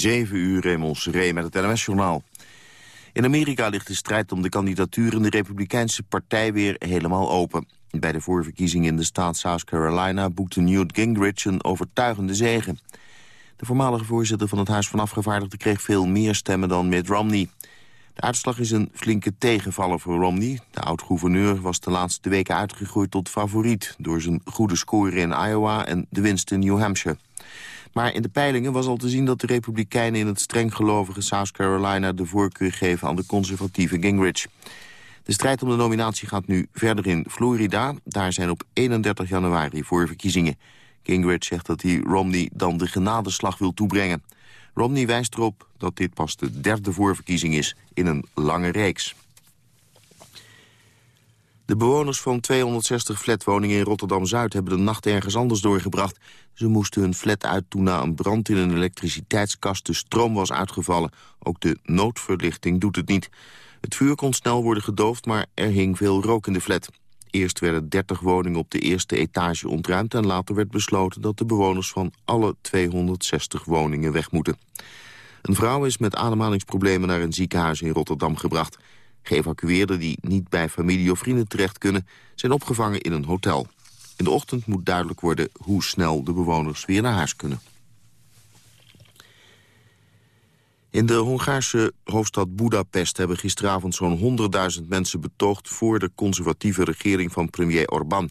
7 uur Remons Ree met het NMS-journaal. In Amerika ligt de strijd om de kandidatuur in de Republikeinse partij weer helemaal open. Bij de voorverkiezingen in de staat South Carolina boekte Newt Gingrich een overtuigende zege. De voormalige voorzitter van het Huis van Afgevaardigden kreeg veel meer stemmen dan Mitt Romney. De uitslag is een flinke tegenvaller voor Romney. De oud-gouverneur was de laatste weken uitgegroeid tot favoriet... door zijn goede score in Iowa en de winst in New Hampshire. Maar in de peilingen was al te zien dat de Republikeinen in het strenggelovige South Carolina de voorkeur geven aan de conservatieve Gingrich. De strijd om de nominatie gaat nu verder in Florida. Daar zijn op 31 januari voorverkiezingen. Gingrich zegt dat hij Romney dan de genadeslag wil toebrengen. Romney wijst erop dat dit pas de derde voorverkiezing is in een lange reeks. De bewoners van 260 flatwoningen in Rotterdam-Zuid hebben de nacht ergens anders doorgebracht. Ze moesten hun flat uit toen na een brand in een elektriciteitskast de stroom was uitgevallen. Ook de noodverlichting doet het niet. Het vuur kon snel worden gedoofd, maar er hing veel rook in de flat. Eerst werden 30 woningen op de eerste etage ontruimd... en later werd besloten dat de bewoners van alle 260 woningen weg moeten. Een vrouw is met ademhalingsproblemen naar een ziekenhuis in Rotterdam gebracht. Geëvacueerden die niet bij familie of vrienden terecht kunnen... zijn opgevangen in een hotel. In de ochtend moet duidelijk worden hoe snel de bewoners weer naar huis kunnen. In de Hongaarse hoofdstad Budapest hebben gisteravond zo'n 100.000 mensen betoogd voor de conservatieve regering van premier Orbán.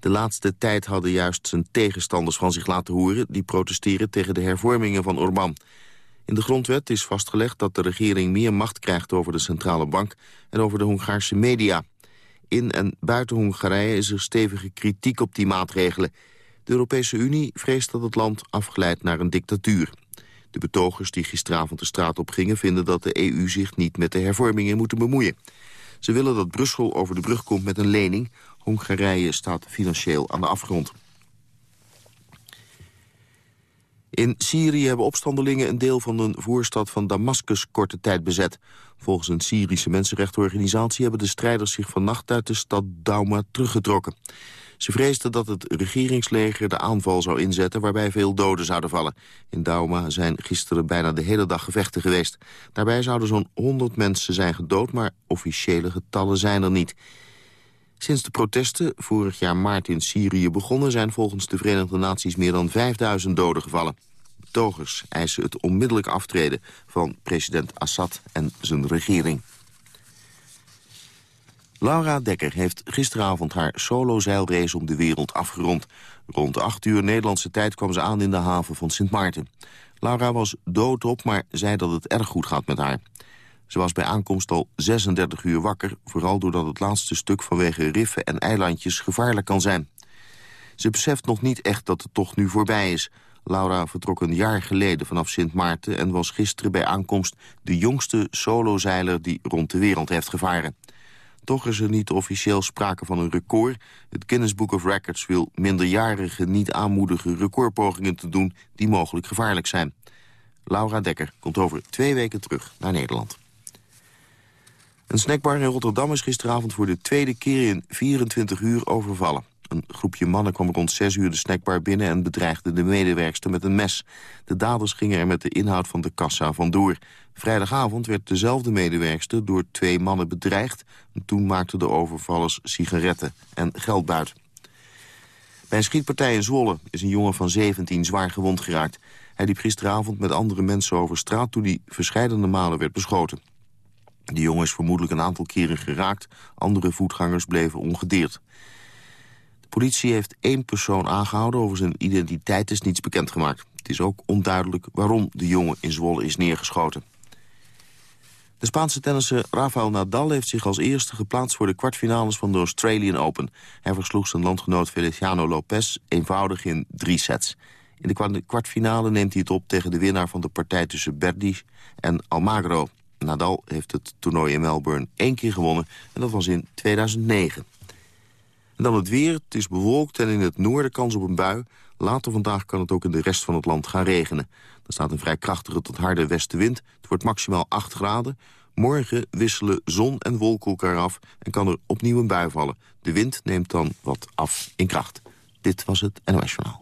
De laatste tijd hadden juist zijn tegenstanders van zich laten horen... die protesteren tegen de hervormingen van Orbán. In de grondwet is vastgelegd dat de regering meer macht krijgt over de centrale bank... en over de Hongaarse media. In en buiten Hongarije is er stevige kritiek op die maatregelen. De Europese Unie vreest dat het land afglijdt naar een dictatuur. De betogers die gisteravond de straat op gingen... vinden dat de EU zich niet met de hervormingen moet bemoeien. Ze willen dat Brussel over de brug komt met een lening. Hongarije staat financieel aan de afgrond. In Syrië hebben opstandelingen een deel van een voorstad van Damascus korte tijd bezet. Volgens een Syrische mensenrechtenorganisatie hebben de strijders zich vannacht uit de stad Douma teruggetrokken. Ze vreesden dat het regeringsleger de aanval zou inzetten... waarbij veel doden zouden vallen. In Dauma zijn gisteren bijna de hele dag gevechten geweest. Daarbij zouden zo'n 100 mensen zijn gedood... maar officiële getallen zijn er niet. Sinds de protesten vorig jaar maart in Syrië begonnen... zijn volgens de Verenigde Naties meer dan 5000 doden gevallen. Betogers eisen het onmiddellijk aftreden van president Assad en zijn regering. Laura Dekker heeft gisteravond haar solo-zeilrace om de wereld afgerond. Rond 8 uur Nederlandse tijd kwam ze aan in de haven van Sint Maarten. Laura was doodop, maar zei dat het erg goed gaat met haar. Ze was bij aankomst al 36 uur wakker... vooral doordat het laatste stuk vanwege riffen en eilandjes gevaarlijk kan zijn. Ze beseft nog niet echt dat de tocht nu voorbij is. Laura vertrok een jaar geleden vanaf Sint Maarten... en was gisteren bij aankomst de jongste solozeiler die rond de wereld heeft gevaren. Toch is er niet officieel sprake van een record. Het Guinness Book of Records wil minderjarigen niet aanmoedigen recordpogingen te doen die mogelijk gevaarlijk zijn. Laura Dekker komt over twee weken terug naar Nederland. Een snackbar in Rotterdam is gisteravond voor de tweede keer in 24 uur overvallen. Een groepje mannen kwam rond 6 uur de snackbar binnen... en bedreigde de medewerkster met een mes. De daders gingen er met de inhoud van de kassa vandoor. Vrijdagavond werd dezelfde medewerkster door twee mannen bedreigd... en toen maakten de overvallers sigaretten en geld buiten. Bij een schietpartij in Zwolle is een jongen van 17 zwaar gewond geraakt. Hij liep gisteravond met andere mensen over straat... toen hij verscheidene malen werd beschoten. De jongen is vermoedelijk een aantal keren geraakt. Andere voetgangers bleven ongedeerd politie heeft één persoon aangehouden. Over zijn identiteit is niets bekendgemaakt. Het is ook onduidelijk waarom de jongen in Zwolle is neergeschoten. De Spaanse tennisser Rafael Nadal heeft zich als eerste geplaatst... voor de kwartfinales van de Australian Open. Hij versloeg zijn landgenoot Feliciano Lopez eenvoudig in drie sets. In de kwartfinale neemt hij het op tegen de winnaar van de partij... tussen Berdi en Almagro. Nadal heeft het toernooi in Melbourne één keer gewonnen... en dat was in 2009 dan het weer. Het is bewolkt en in het noorden kans op een bui. Later vandaag kan het ook in de rest van het land gaan regenen. Er staat een vrij krachtige tot harde westenwind. Het wordt maximaal 8 graden. Morgen wisselen zon en wolken elkaar af en kan er opnieuw een bui vallen. De wind neemt dan wat af in kracht. Dit was het NOS Journaal.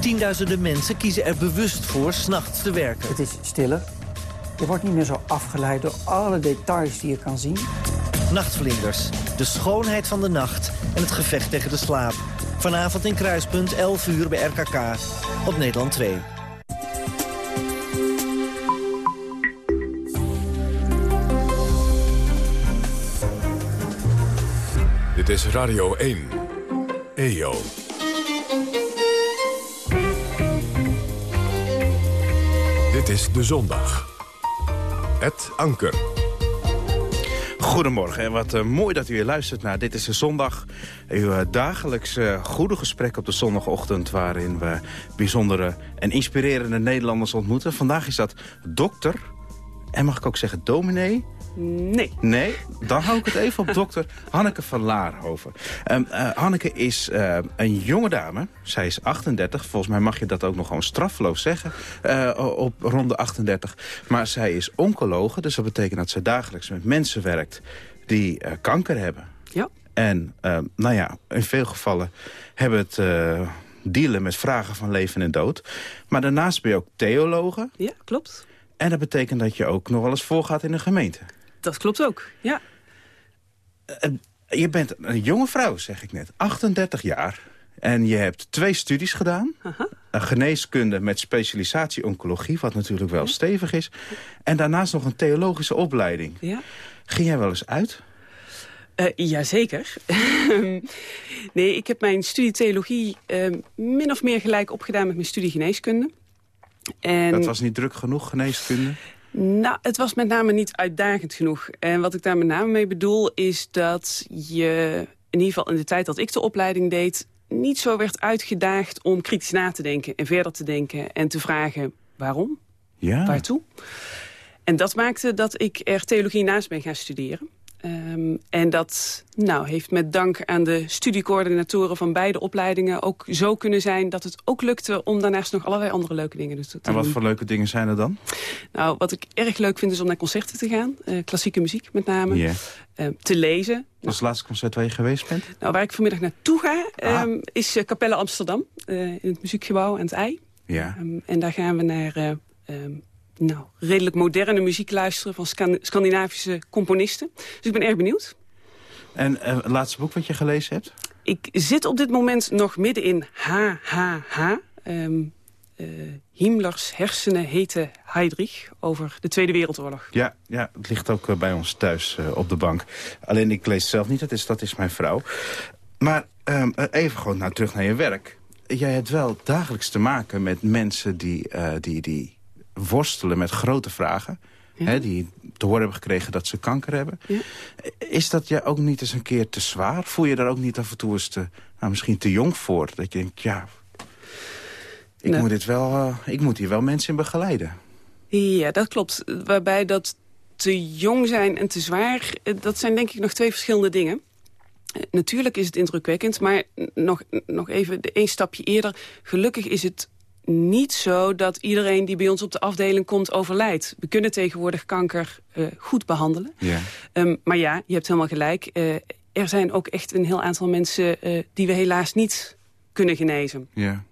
Tienduizenden mensen kiezen er bewust voor s'nachts te werken. Het is stiller. Je wordt niet meer zo afgeleid door alle details die je kan zien. Nachtvlinders, de schoonheid van de nacht en het gevecht tegen de slaap. Vanavond in Kruispunt, 11 uur bij RKK, op Nederland 2. Dit is Radio 1. EO. Dit is De Zondag. Het Anker. Goedemorgen en wat uh, mooi dat u weer luistert naar Dit is de Zondag. Uw uh, dagelijks uh, goede gesprek op de zondagochtend... waarin we bijzondere en inspirerende Nederlanders ontmoeten. Vandaag is dat dokter, en mag ik ook zeggen dominee... Nee. Nee? Dan hou ik het even op dokter Hanneke van Laarhoven. Um, uh, Hanneke is uh, een jonge dame. Zij is 38. Volgens mij mag je dat ook nog gewoon straffeloos zeggen. Uh, op rond de 38. Maar zij is oncologe. Dus dat betekent dat ze dagelijks met mensen werkt die kanker hebben. Ja. En nou ja, in veel gevallen hebben het dealen met vragen van leven en dood. Maar daarnaast ben je ook theologe. Ja, klopt. En dat betekent dat je ook nog wel eens voorgaat in een gemeente. Dat klopt ook, ja. Uh, je bent een jonge vrouw, zeg ik net. 38 jaar. En je hebt twee studies gedaan. Aha. Een geneeskunde met specialisatie oncologie, wat natuurlijk wel ja. stevig is. En daarnaast nog een theologische opleiding. Ja. Ging jij wel eens uit? Uh, jazeker. nee, ik heb mijn studie theologie uh, min of meer gelijk opgedaan met mijn studie geneeskunde. En... Dat was niet druk genoeg, geneeskunde? Nou, het was met name niet uitdagend genoeg. En wat ik daar met name mee bedoel is dat je... in ieder geval in de tijd dat ik de opleiding deed... niet zo werd uitgedaagd om kritisch na te denken en verder te denken... en te vragen waarom, ja. waartoe. En dat maakte dat ik er theologie naast ben gaan studeren. Um, en dat nou, heeft met dank aan de studiecoördinatoren van beide opleidingen ook zo kunnen zijn dat het ook lukte om daarnaast nog allerlei andere leuke dingen te doen. En wat voor leuke dingen zijn er dan? Nou, wat ik erg leuk vind is om naar concerten te gaan. Uh, klassieke muziek met name. Yeah. Uh, te lezen. Wat is het laatste concert waar je geweest bent? Nou, waar ik vanmiddag naartoe ga ah. um, is uh, Capelle Amsterdam. uh, in het muziekgebouw aan het IJ. Ja. Um, en daar gaan we naar... Nou, redelijk moderne muziek luisteren van Scan Scandinavische componisten. Dus ik ben erg benieuwd. En uh, het laatste boek wat je gelezen hebt? Ik zit op dit moment nog midden in HHH. Um, uh, Himmlers hersenen heten Heydrich over de Tweede Wereldoorlog. Ja, ja het ligt ook uh, bij ons thuis uh, op de bank. Alleen ik lees het zelf niet, dat is, dat is mijn vrouw. Maar um, even gewoon nou, terug naar je werk. Jij hebt wel dagelijks te maken met mensen die, die, die worstelen met grote vragen. Ja. Hè, die te horen hebben gekregen dat ze kanker hebben. Ja. Is dat je ook niet eens een keer te zwaar? Voel je daar ook niet af en toe eens te, nou, misschien te jong voor? Dat je denkt, ja, ik, Nee. moet, dit wel, uh, ik moet hier wel mensen in begeleiden. Ja, dat klopt. Waarbij dat te jong zijn en te zwaar, eh, dat zijn denk ik nog twee verschillende dingen. Uh, natuurlijk is het indrukwekkend, maar nog, nog even de één stapje eerder. Gelukkig is het niet zo dat iedereen die bij ons op de afdeling komt overlijdt. We kunnen tegenwoordig kanker uh, goed behandelen. Ja. Um, maar ja, je hebt helemaal gelijk. Uh, er zijn ook echt een heel aantal mensen uh, die we helaas niet kunnen genezen. Ja.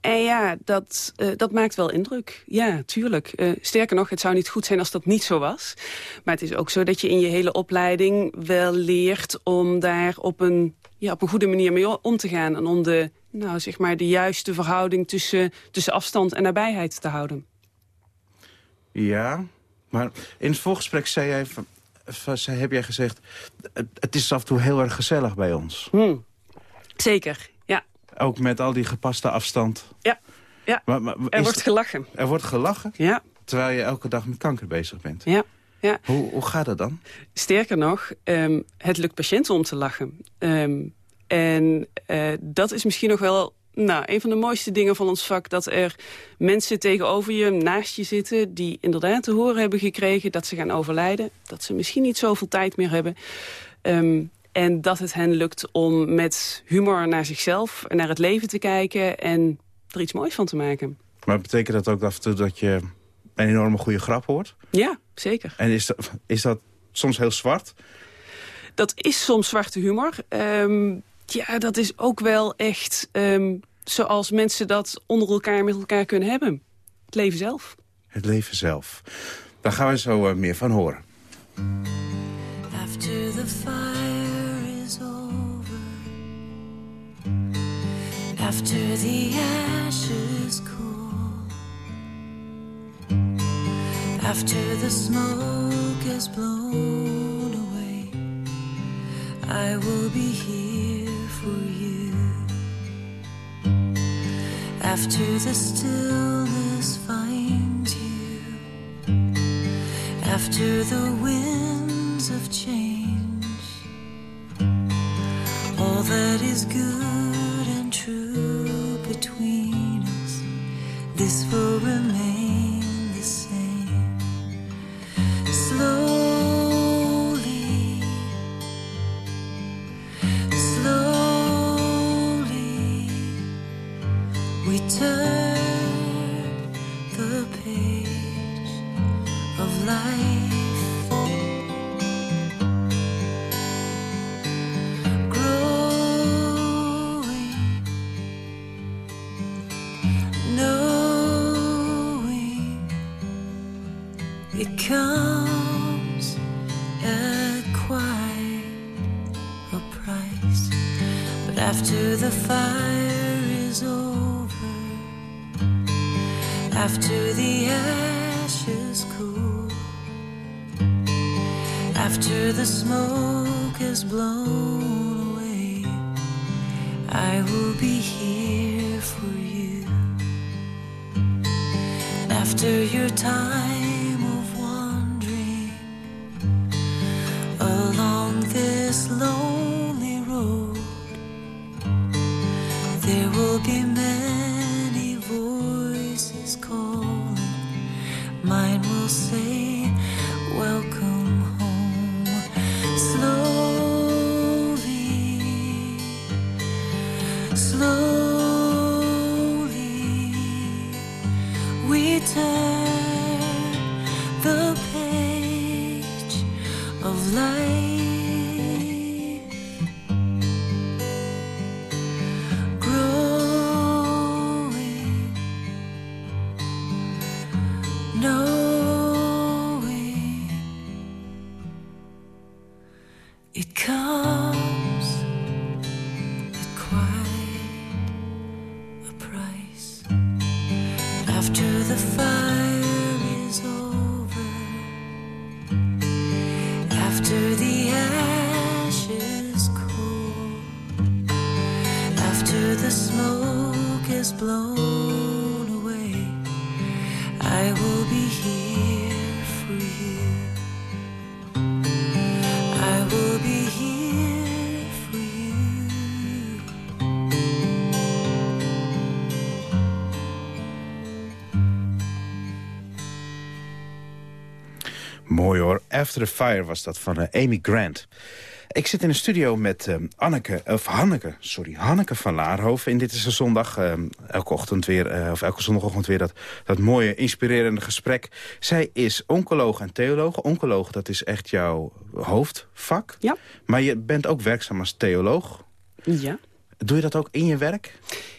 En ja, dat, uh, dat maakt wel indruk. Ja, tuurlijk. Uh, sterker nog, het zou niet goed zijn als dat niet zo was. Maar het is ook zo dat je in je hele opleiding wel leert... om daar op een, ja, op een goede manier mee om te gaan. En om de, nou, zeg maar, de juiste verhouding tussen, tussen afstand en nabijheid te houden. Ja, maar in het voorgesprek zei jij, zei, heb jij gezegd... het is af en toe heel erg gezellig bij ons. Hmm. Zeker, ja. Ook met al die gepaste afstand. Ja, ja. Maar, maar, er wordt gelachen. Er wordt gelachen? Ja. Terwijl je elke dag met kanker bezig bent? Ja. ja. Hoe, hoe gaat dat dan? Sterker nog, um, het lukt patiënten om te lachen. Um, en uh, dat is misschien nog wel Nou, een van de mooiste dingen van ons vak... dat er mensen tegenover je, naast je zitten... die inderdaad te horen hebben gekregen dat ze gaan overlijden. Dat ze misschien niet zoveel tijd meer hebben. Ehm, en dat het hen lukt om met humor naar zichzelf en naar het leven te kijken... en er iets moois van te maken. Maar betekent dat ook af en toe dat je een enorme goede grap hoort? Ja, zeker. En is dat, is dat soms heel zwart? Dat is soms zwarte humor. Ehm, ja, dat is ook wel echt ehm, zoals mensen dat onder elkaar met elkaar kunnen hebben. Het leven zelf. Het leven zelf. Daar gaan we zo uh, meer van horen. After the fire is over After the ashes cool After the smoke is blown away I will be here for you. After the stillness finds you. After the winds of change. All that is good and true between us. This will remain After the Fire was dat van eh, Amy Grant. Ik zit in een studio met eh, Anneke, of Hanneke, sorry, Hanneke van Laarhoven. En dit is een zondag, eh, elke ochtend weer, eh, of elke zondagochtend weer dat, dat mooie, inspirerende gesprek. Zij is oncoloog en theoloog. Oncoloog, dat is echt jouw hoofdvak. Ja. Maar je bent ook werkzaam als theoloog. Ja. Doe je dat ook in je werk?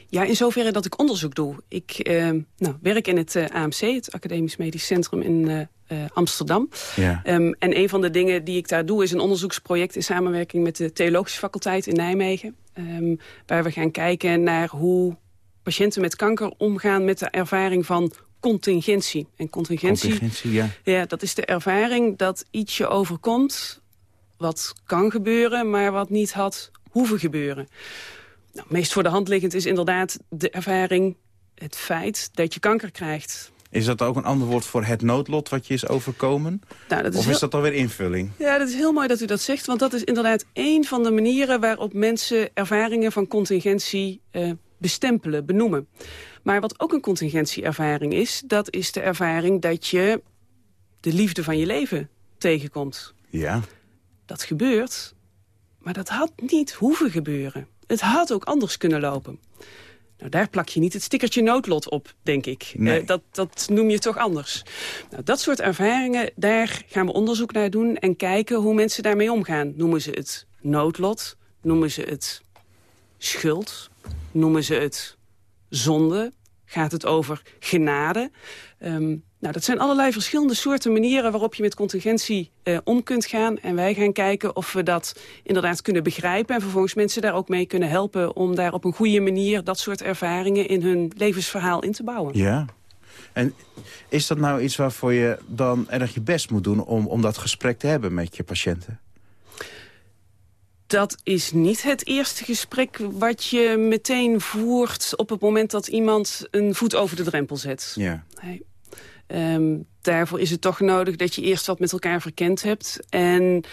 Ja, in zoverre dat ik onderzoek doe. Ik eh, nou, werk in het eh, AMC, het Academisch Medisch Centrum in eh, Amsterdam. Ja. Ehm, en een van de dingen die ik daar doe is een onderzoeksproject... in samenwerking met de Theologische Faculteit in Nijmegen. Ehm, waar we gaan kijken naar hoe patiënten met kanker omgaan... met de ervaring van contingentie. En contingentie, Contingentie, ja. ja, dat is de ervaring dat iets je overkomt... wat kan gebeuren, maar wat niet had hoeven gebeuren. Nou, meest voor de hand liggend is inderdaad de ervaring... het feit dat je kanker krijgt. Is dat ook een ander woord voor het noodlot wat je is overkomen? Nou, dat is of heel- is dat alweer invulling? Ja, dat is heel mooi dat u dat zegt. Want dat is inderdaad één van de manieren waarop mensen ervaringen van contingentie eh, bestempelen, benoemen. Maar wat ook een contingentieervaring is... dat is de ervaring dat je de liefde van je leven tegenkomt. Ja. Dat gebeurt, maar dat had niet hoeven gebeuren. Het had ook anders kunnen lopen. Nou, daar plak je niet het stickertje noodlot op, denk ik. Nee. Eh, dat, dat noem je toch anders. Nou, dat soort ervaringen, daar gaan we onderzoek naar doen... en kijken hoe mensen daarmee omgaan. Noemen ze het noodlot? Noemen ze het schuld? Noemen ze het zonde? Gaat het over genade? Ehm, nou, dat zijn allerlei verschillende soorten manieren waarop je met contingentie eh, om kunt gaan. En wij gaan kijken of we dat inderdaad kunnen begrijpen. En vervolgens mensen daar ook mee kunnen helpen om daar op een goede manier dat soort ervaringen in hun levensverhaal in te bouwen. Ja. En is dat nou iets waarvoor je dan erg je best moet doen... om, om dat gesprek te hebben met je patiënten? Dat is niet het eerste gesprek wat je meteen voert... op het moment dat iemand een voet over de drempel zet. Ja. Nee. Ehm, daarvoor is het toch nodig dat je eerst wat met elkaar verkend hebt... en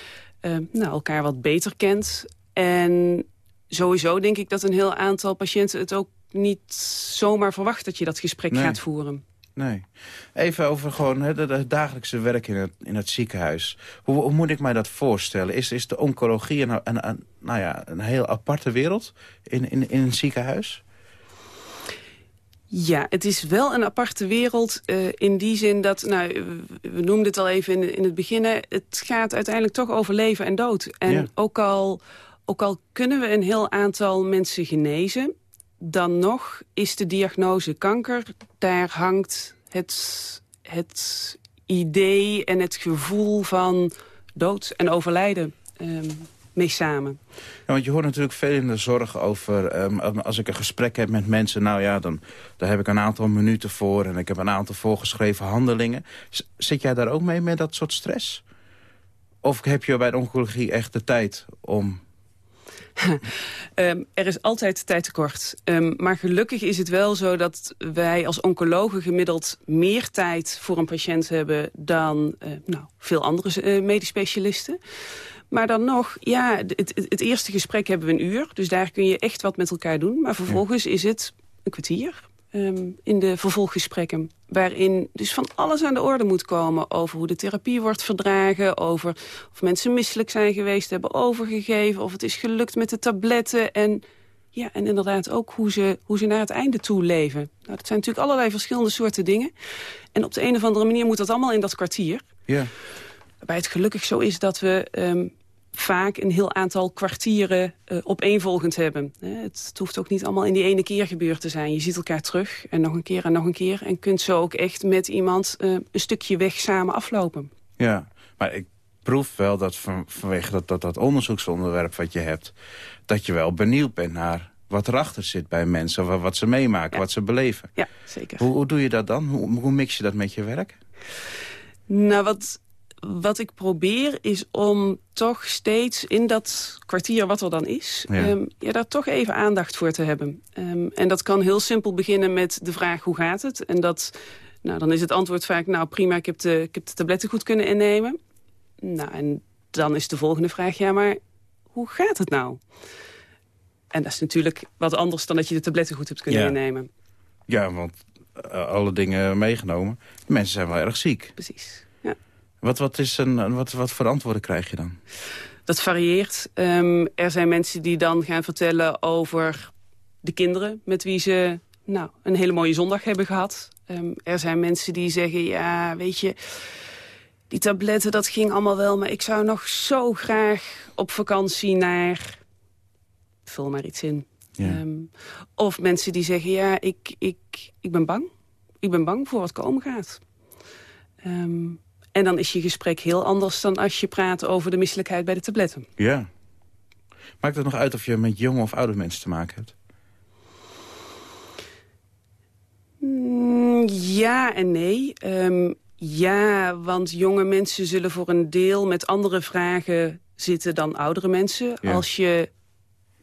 ehm, nou, elkaar wat beter kent. En sowieso denk ik dat een heel aantal patiënten het ook niet zomaar verwacht... dat je dat gesprek Nee. gaat voeren. Nee. Even over gewoon het dagelijkse werk in het, in het ziekenhuis. Hoe, hoe moet ik mij dat voorstellen? Is, is de oncologie een, een, een, nou ja, een heel aparte wereld in, in, in een ziekenhuis? Ja, het is wel een aparte wereld eh, in die zin dat, nou, we- noemden het al even in, in het begin, het gaat uiteindelijk toch over leven en dood. En Ja. ook, al, ook al kunnen we een heel aantal mensen genezen, dan nog is de diagnose kanker, daar hangt het, het idee en het gevoel van dood en overlijden ehm, mee samen. Ja, want je hoort natuurlijk veel in de zorg over... ehm, als ik een gesprek heb met mensen... nou ja, dan daar heb ik een aantal minuten voor... en ik heb een aantal voorgeschreven handelingen. Z- Zit jij daar ook mee met dat soort stress? Of heb je bij de oncologie echt de tijd om... Ehm, er is altijd tijd tekort. Ehm, maar gelukkig is het wel zo dat wij als oncologen gemiddeld meer tijd voor een patiënt hebben dan eh, nou, veel andere eh, medisch specialisten. Maar dan nog, ja, het, het, eerste gesprek hebben we een uur. Dus daar kun je echt wat met elkaar doen. Maar vervolgens is het een kwartier ehm, in de vervolggesprekken. Waarin dus van alles aan de orde moet komen over hoe de therapie wordt verdragen. Over of mensen misselijk zijn geweest, hebben overgegeven. Of het is gelukt met de tabletten. En, ja, en inderdaad ook hoe ze, hoe ze naar het einde toe leven. Nou, dat zijn natuurlijk allerlei verschillende soorten dingen. En op de een of andere manier moet dat allemaal in dat kwartier. Ja. Waarbij het gelukkig zo is dat we ehm, vaak een heel aantal kwartieren eh, opeenvolgend hebben. Het, het hoeft ook niet allemaal in die ene keer gebeurd te zijn. Je ziet elkaar terug en nog een keer en nog een keer. En kunt zo ook echt met iemand eh, een stukje weg samen aflopen. Ja, maar ik proef wel dat van, vanwege dat, dat, dat onderzoeksonderwerp wat je hebt... dat je wel benieuwd bent naar wat erachter zit bij mensen. Wat, wat ze meemaken, Ja. wat ze beleven. Ja, zeker. Hoe, hoe doe je dat dan? Hoe, hoe mix je dat met je werk? Nou, wat, wat ik probeer is om toch steeds in dat kwartier wat er dan is... Ja. ehm, ja, daar toch even aandacht voor te hebben. Ehm, en dat kan heel simpel beginnen met de vraag hoe gaat het? En dat, nou, dan is het antwoord vaak, nou prima, ik heb de, ik heb de tabletten goed kunnen innemen. Nou, en dan is de volgende vraag, ja, maar hoe gaat het nou? En dat is natuurlijk wat anders dan dat je de tabletten goed hebt kunnen Ja. innemen. Ja, want eh, alle dingen meegenomen. De mensen zijn wel erg ziek. Precies. Wat, wat, is een, wat, wat voor antwoorden krijg je dan? Dat varieert. Ehm, er zijn mensen die dan gaan vertellen over de kinderen... met wie ze nou, een hele mooie zondag hebben gehad. Ehm, er zijn mensen die zeggen, ja, weet je... die tabletten, dat ging allemaal wel... maar ik zou nog zo graag op vakantie naar... vul maar iets in. Ja. Ehm, of mensen die zeggen, ja, ik, ik, ik ben bang. Ik ben bang voor wat komen gaat. Ehm, en dan is je gesprek heel anders dan als je praat over de misselijkheid bij de tabletten. Ja. Maakt het nog uit of je met jonge of oude mensen te maken hebt? Mm, ja en nee. Ehm, ja, want jonge mensen zullen voor een deel met andere vragen zitten dan oudere mensen. Ja. Als je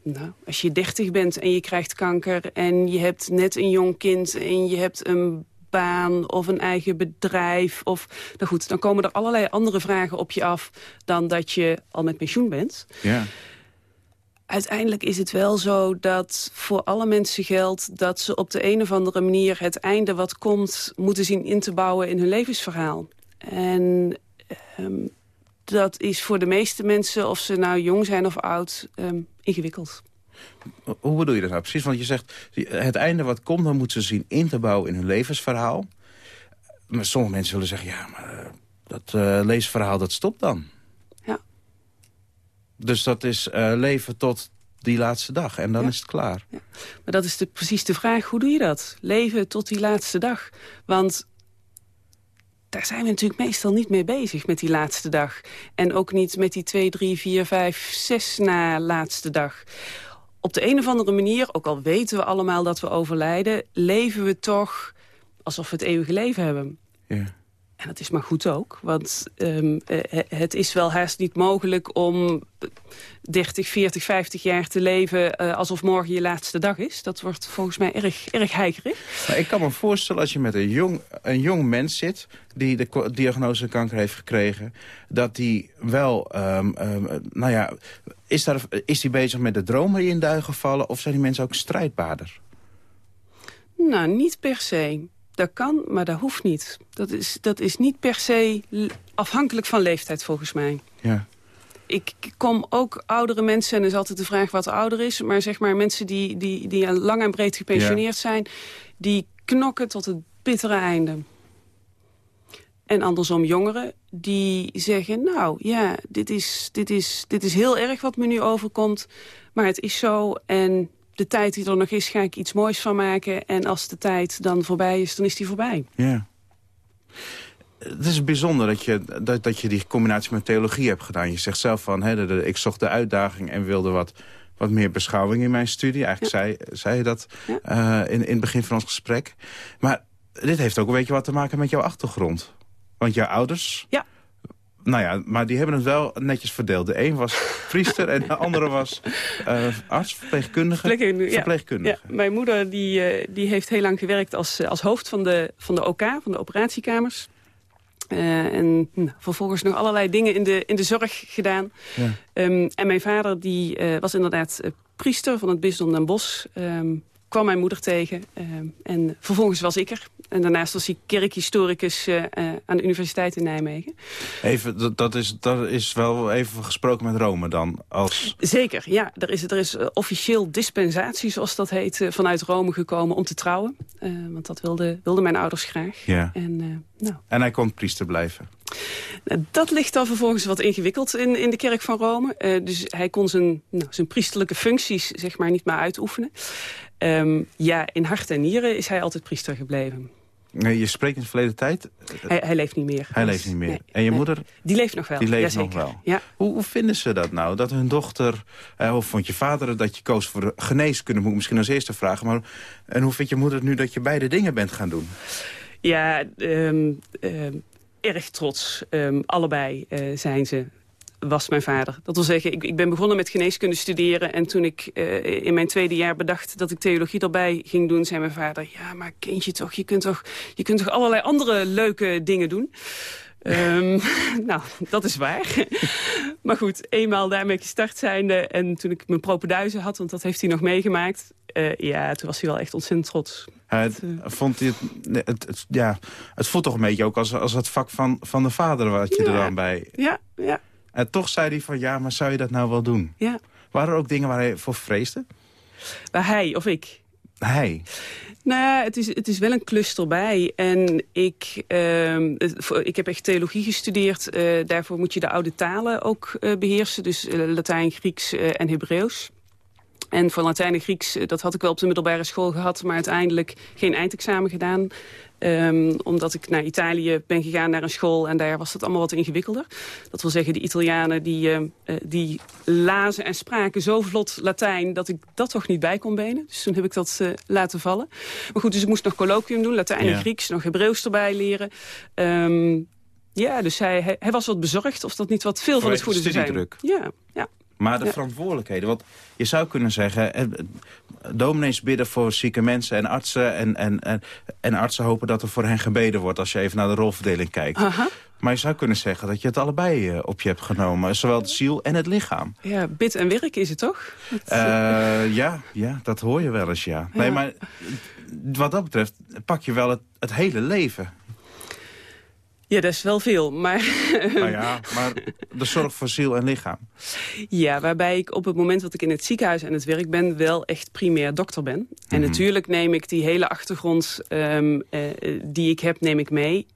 nou, als je dertig bent en je krijgt kanker... en je hebt net een jong kind en je hebt een baan of een eigen bedrijf... Of, nou goed, dan komen er allerlei andere vragen op je af... dan dat je al met pensioen bent. Ja. uiteindelijk is het wel zo dat voor alle mensen geldt... dat ze op de een of andere manier het einde wat komt... moeten zien in te bouwen in hun levensverhaal. En ehm, dat is voor de meeste mensen, of ze nou jong zijn of oud, ehm, ingewikkeld. Hoe bedoel je dat nou precies? Want je zegt, het einde wat komt, dan moeten ze zien in te bouwen in hun levensverhaal. Maar sommige mensen zullen zeggen, ja, maar eh, dat uh, levensverhaal dat stopt dan. Ja. Dus dat is uh, leven tot die laatste dag en dan Ja. is het klaar. Ja. Maar dat is de, precies de vraag, hoe doe je dat? Leven tot die laatste dag. Want daar zijn we natuurlijk meestal niet mee bezig met die laatste dag. En ook niet met die 2, 3, 4, 5, 6 na laatste dag. Op de een of andere manier, ook al weten we allemaal dat we overlijden... leven we toch alsof we het eeuwige leven hebben. Ja. En dat is maar goed ook, want um, uh, het is wel haast niet mogelijk om 30, 40, 50 jaar te leven uh, alsof morgen je laatste dag is. Dat wordt volgens mij erg, erg heigerig. Maar ik kan me voorstellen als je met een jong, een jong mens zit die de diagnose kanker heeft gekregen, dat die wel, um, um, nou ja, is, daar, is die bezig met de dromen die in duigen vallen of zijn die mensen ook strijdbaarder? Nou, niet per se. Dat kan, maar dat hoeft niet. Dat is, dat is niet per se afhankelijk van leeftijd, volgens mij. Ja. Ik kom ook oudere mensen, en is altijd de vraag wat ouder is... maar zeg maar mensen die, die, die lang en breed gepensioneerd ja. zijn... die knokken tot het bittere einde. En andersom jongeren die zeggen... nou ja, dit is, dit, is, dit is heel erg wat me nu overkomt... maar het is zo en de tijd die er nog is, ga ik iets moois van maken. En als de tijd dan voorbij is, dan is die voorbij. Ja. Het is bijzonder dat je, dat, dat je die combinatie met theologie hebt gedaan. Je zegt zelf van, hè, de, de, ik zocht de uitdaging en wilde wat, wat meer beschouwing in mijn studie. Eigenlijk ja. zei, zei je dat ja. uh, in, in het begin van ons gesprek. Maar dit heeft ook een beetje wat te maken met jouw achtergrond. Want jouw ouders... Ja. Nou ja, maar die hebben het wel netjes verdeeld. De een was priester en de andere was uh, arts, verpleegkundige. Verpleegkundige, ja. verpleegkundige. Ja, mijn moeder die, uh, die heeft heel lang gewerkt als, als hoofd van de, van de OK, van de operatiekamers. Uh, en nou, vervolgens nog allerlei dingen in de, in de zorg gedaan. Ja. Um, en mijn vader die was inderdaad priester van het bisdom Den Bosch. Um, kwam mijn moeder tegen. Uh, en vervolgens was ik er. En daarnaast was hij kerkhistoricus uh, uh, aan de Universiteit in Nijmegen. Even, dat, dat, is, dat is wel even gesproken met Rome dan? Als... Zeker, ja. Er is, er is officieel dispensatie, zoals dat heet, vanuit Rome gekomen om te trouwen. want dat wilden wilde mijn ouders graag. Ja. En, nou. en hij kon priester blijven? Dat ligt dan vervolgens wat ingewikkeld in, in de kerk van Rome. Uh, dus hij kon zijn, nou, zijn priesterlijke functies zeg maar, niet meer uitoefenen. Um, ja, in hart en nieren is hij altijd priester gebleven. Nee, je spreekt in de verleden tijd? Hij, hij leeft niet meer. Hij dus, leeft niet meer. Nee, en je nee. moeder? Die leeft nog wel. Die leeft Jazeker. nog wel. Ja. Hoe, hoe, vinden ze dat nou? Dat hun dochter, eh, of vond je vader dat je koos voor geneeskunde? Moet ik misschien als eerste vragen. Maar, en hoe vindt je moeder het nu dat je beide dingen bent gaan doen? Ja, um, um, erg trots. Um, allebei uh, zijn ze was mijn vader. Dat wil zeggen, ik, ik ben begonnen met geneeskunde studeren... en toen ik uh, in mijn tweede jaar bedacht dat ik theologie erbij ging doen... zei mijn vader, ja, maar kindje toch, je kunt toch, je kunt toch allerlei andere leuke dingen doen... Um, nou, dat is waar. maar goed, eenmaal daarmee gestart zijnde... en toen ik mijn propenduizen had, want dat heeft hij nog meegemaakt... Uh, ja, toen was hij wel echt ontzettend trots. Het, vond hij het, het, het, ja, het voelt toch een beetje ook als, als het vak van, van de vader... wat je ja. er dan bij... Ja, ja. En toch zei hij van, ja, maar zou je dat nou wel doen? Ja. Waren er ook dingen waar hij voor vreesde? Waar hij of ik? Hij. Nou ja, het is, het is wel een klus erbij. En ik, uh, ik heb echt theologie gestudeerd. Uh, daarvoor moet je de oude talen ook uh, beheersen. Dus Latijn, Grieks en Hebreeuws. En voor Latijn en Grieks, dat had ik wel op de middelbare school gehad... maar uiteindelijk geen eindexamen gedaan. Um, omdat ik naar Italië ben gegaan, naar een school... en daar was het allemaal wat ingewikkelder. Dat wil zeggen, de Italianen die, uh, die lazen en spraken zo vlot Latijn... dat ik dat toch niet bij kon benen. Dus toen heb ik dat uh, laten vallen. Maar goed, dus ik moest nog colloquium doen, Latijn Ja. en Grieks... nog Hebreeuws erbij leren. Um, ja, dus hij, hij, hij was wat bezorgd of dat niet wat veel van het goede de zou zijn. ja. Maar de Ja. verantwoordelijkheden, want je zou kunnen zeggen... eh, dominees bidden voor zieke mensen en artsen... En, en, en, en artsen hopen dat er voor hen gebeden wordt... als je even naar de rolverdeling kijkt. Aha. Maar je zou kunnen zeggen dat je het allebei eh, op je hebt genomen. Zowel de ziel en het lichaam. Ja, bid en werk is het toch? Uh, ja, ja, dat hoor je wel eens, ja. Nee, maar wat dat betreft pak je wel het, het hele leven. Ja, dat is wel veel, maar... Nou ja, maar de zorg voor ziel en lichaam. Ja, waarbij ik op het moment dat ik in het ziekenhuis aan het werk ben... wel echt primair dokter ben. En mhm. natuurlijk neem ik die hele achtergrond um, uh, die ik heb, neem ik mee.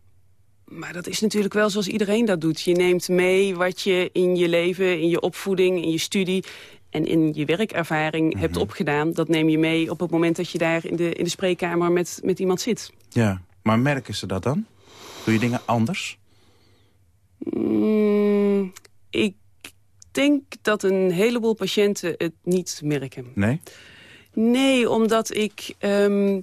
Maar dat is natuurlijk wel zoals iedereen dat doet. Je neemt mee wat je in je leven, in je opvoeding, in je studie en in je werkervaring hebt mhm. opgedaan. Dat neem je mee op het moment dat je daar in de, in de spreekkamer met, met iemand zit. Ja, maar merken ze dat dan? Doe je dingen anders? Mm, ik denk dat een heleboel patiënten het niet merken. Nee? Nee, omdat ik... Um,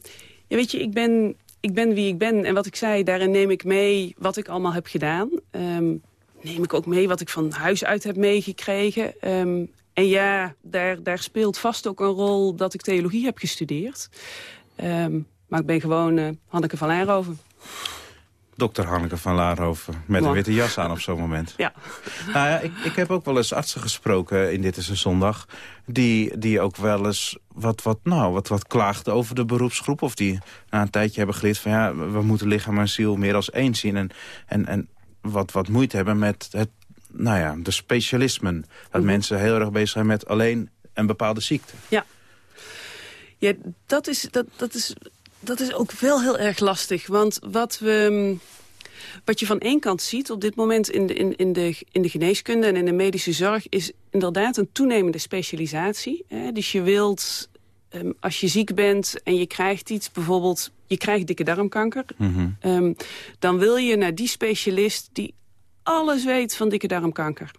ja, weet je, ik ben ik ben wie ik ben. En wat ik zei, daarin neem ik mee wat ik allemaal heb gedaan. Um, neem ik ook mee wat ik van huis uit heb meegekregen. Um, en ja, daar, daar speelt vast ook een rol dat ik theologie heb gestudeerd. Um, maar ik ben gewoon uh, Hanneke van Laarhoven. Dokter Hanneke van Laarhoven met een witte jas aan op zo'n moment. Ja. Nou ja, ik, ik heb ook wel eens artsen gesproken in Dit is een Zondag... die, die ook wel eens wat, wat, nou, wat, wat klaagden over de beroepsgroep... of die na een tijdje hebben geleerd van... ja, we moeten lichaam en ziel meer als één zien... en, en, en wat, wat moeite hebben met het, nou ja, de specialismen. Dat mhm. mensen heel erg bezig zijn met alleen een bepaalde ziekte. Ja. Ja, dat is, dat, dat is dat is ook wel heel erg lastig. Want wat, we, wat je van één kant ziet op dit moment in de, in, in, de, in de geneeskunde en in de medische zorg... is inderdaad een toenemende specialisatie. Hè? Dus je wilt, um, als je ziek bent en je krijgt iets, bijvoorbeeld... je krijgt dikke darmkanker, mhm. ehm, dan wil je naar die specialist... die alles weet van dikke darmkanker.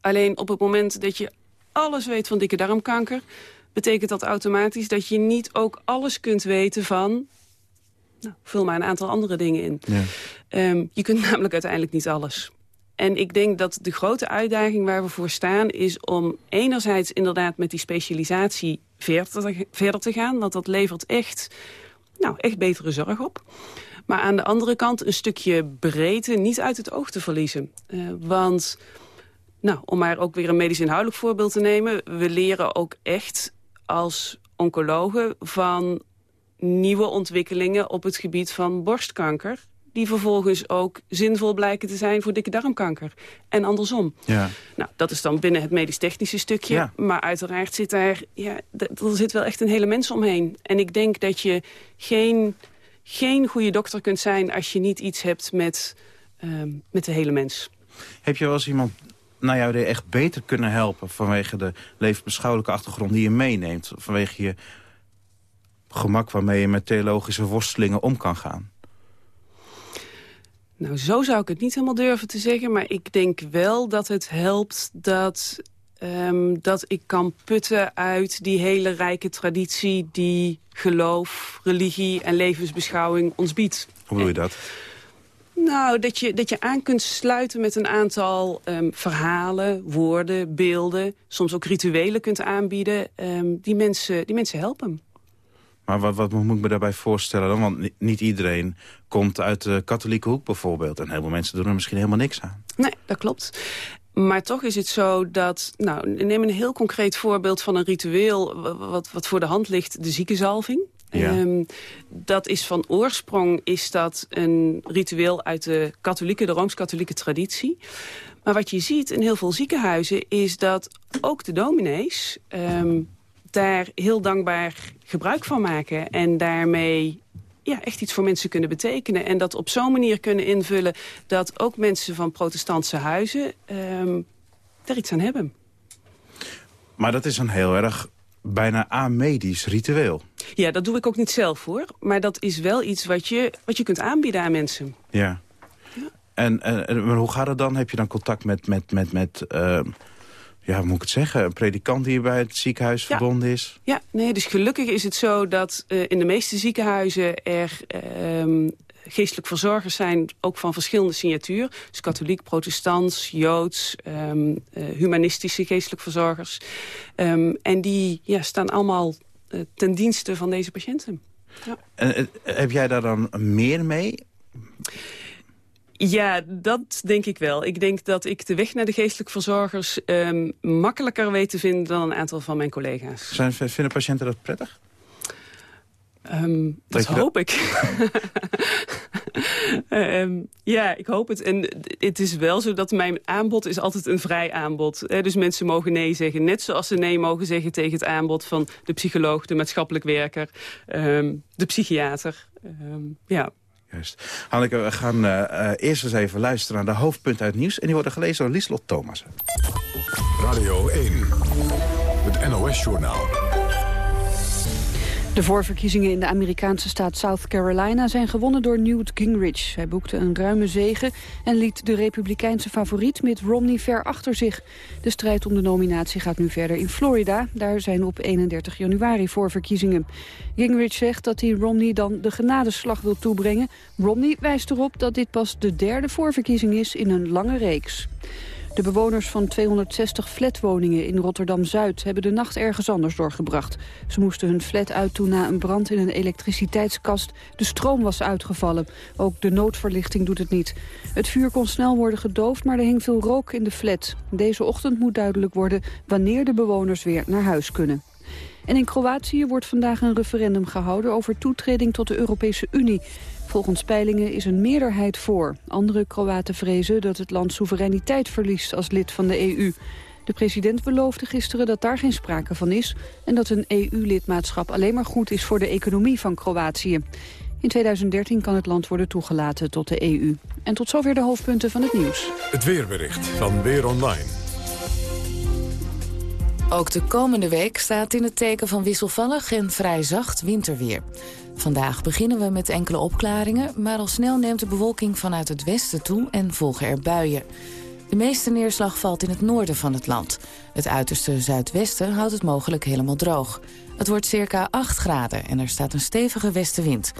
Alleen op het moment dat je alles weet van dikke darmkanker betekent dat automatisch dat je niet ook alles kunt weten van... Nou, vul maar een aantal andere dingen in. Ja. Um, je kunt namelijk uiteindelijk niet alles. En ik denk dat de grote uitdaging waar we voor staan... is om enerzijds inderdaad met die specialisatie verder te gaan. Want dat levert echt, nou, echt betere zorg op. Maar aan de andere kant een stukje breedte niet uit het oog te verliezen. Uh, want, nou, om maar ook weer een medisch inhoudelijk voorbeeld te nemen... we leren ook echt als oncologen van nieuwe ontwikkelingen op het gebied van borstkanker die vervolgens ook zinvol blijken te zijn voor dikke darmkanker. En andersom. Ja. Nou, dat is dan binnen het medisch-technische stukje. Ja. Maar uiteraard zit daar, ja, er zit wel echt een hele mens omheen. En ik denk dat je geen, geen goede dokter kunt zijn... als je niet iets hebt met, uh, met de hele mens. Heb je wel eens iemand nou jou er echt beter kunnen helpen... vanwege de levensbeschouwelijke achtergrond die je meeneemt? Vanwege je gemak waarmee je met theologische worstelingen om kan gaan? Nou, zo zou ik het niet helemaal durven te zeggen. Maar ik denk wel dat het helpt dat, um, dat ik kan putten uit die hele rijke traditie... die geloof, religie en levensbeschouwing ons biedt. Hoe bedoel je dat? Nou, dat je, dat je aan kunt sluiten met een aantal um, verhalen, woorden, beelden... soms ook rituelen kunt aanbieden, um, die, mensen, die mensen helpen. Maar wat, wat moet ik me daarbij voorstellen dan? Want niet iedereen komt uit de katholieke hoek bijvoorbeeld. En heel veel mensen doen er misschien helemaal niks aan. Nee, dat klopt. Maar toch is het zo dat... Nou, neem een heel concreet voorbeeld van een ritueel... wat, wat voor de hand ligt, de ziekenzalving. Um, dat is van oorsprong is dat een ritueel uit de katholieke, de Rooms-katholieke traditie. Maar wat je ziet in heel veel ziekenhuizen is dat ook de dominees um, daar heel dankbaar gebruik van maken. En daarmee ja, echt iets voor mensen kunnen betekenen. En dat op zo'n manier kunnen invullen dat ook mensen van protestantse huizen um, er iets aan hebben. Maar dat is een heel erg bijna amedisch ritueel. Ja, dat doe ik ook niet zelf hoor. Maar dat is wel iets wat je, wat je kunt aanbieden aan mensen. Ja. ja. En, en, hoe gaat het dan? Heb je dan contact met, met, met, met uh, ja, hoe moet ik het zeggen, een predikant die bij het ziekenhuis verbonden is? Ja, nee, dus gelukkig is het zo dat uh, in de meeste ziekenhuizen er uh, geestelijk verzorgers zijn ook van verschillende signatuur. Dus katholiek, protestants, joods, um, uh, humanistische geestelijk verzorgers. Um, en die ja, staan allemaal uh, ten dienste van deze patiënten. Ja. En, heb jij daar dan meer mee? Ja, dat denk ik wel. Ik denk dat ik de weg naar de geestelijk verzorgers... Um, makkelijker weet te vinden dan een aantal van mijn collega's. Zijn, vinden patiënten dat prettig? Um, dat hoop ik. um, ja, ik hoop het. En het is wel zo dat mijn aanbod is altijd een vrij aanbod. Hè? Dus mensen mogen nee zeggen. Net zoals ze nee mogen zeggen tegen het aanbod van de psycholoog, de maatschappelijk werker, um, de psychiater. ja. Juist. Hanneke, we gaan uh, eerst eens even luisteren naar de hoofdpunten uit nieuws. En die worden gelezen door Lieslot Thomas. Radio 1, het NOS-journaal. De voorverkiezingen in de Amerikaanse staat South Carolina zijn gewonnen door Newt Gingrich. Hij boekte een ruime zege en liet de republikeinse favoriet Mitt Romney ver achter zich. De strijd om de nominatie gaat nu verder in Florida. Daar zijn op 31 januari voorverkiezingen. Gingrich zegt dat hij Romney dan de genadeslag wil toebrengen. Romney wijst erop dat dit pas de derde voorverkiezing is in een lange reeks. De bewoners van 260 flatwoningen in Rotterdam-Zuid... hebben de nacht ergens anders doorgebracht. Ze moesten hun flat uit toen na een brand in een elektriciteitskast... de stroom was uitgevallen. Ook de noodverlichting doet het niet. Het vuur kon snel worden gedoofd, maar er hing veel rook in de flat. Deze ochtend moet duidelijk worden wanneer de bewoners weer naar huis kunnen. En in Kroatië wordt vandaag een referendum gehouden over toetreding tot de Europese Unie. Volgens peilingen is een meerderheid voor. Andere Kroaten vrezen dat het land soevereiniteit verliest als lid van de EU. De president beloofde gisteren dat daar geen sprake van is... en dat een EU-lidmaatschap alleen maar goed is voor de economie van Kroatië. In 2013 kan het land worden toegelaten tot de EU. En tot zover de hoofdpunten van het nieuws. Het weerbericht van Weer Online. Ook de komende week staat in het teken van wisselvallig en vrij zacht winterweer. Vandaag beginnen we met enkele opklaringen... maar al snel neemt de bewolking vanuit het westen toe en volgen er buien. De meeste neerslag valt in het noorden van het land. Het uiterste zuidwesten houdt het mogelijk helemaal droog. Het wordt circa 8 graden en er staat een stevige westenwind.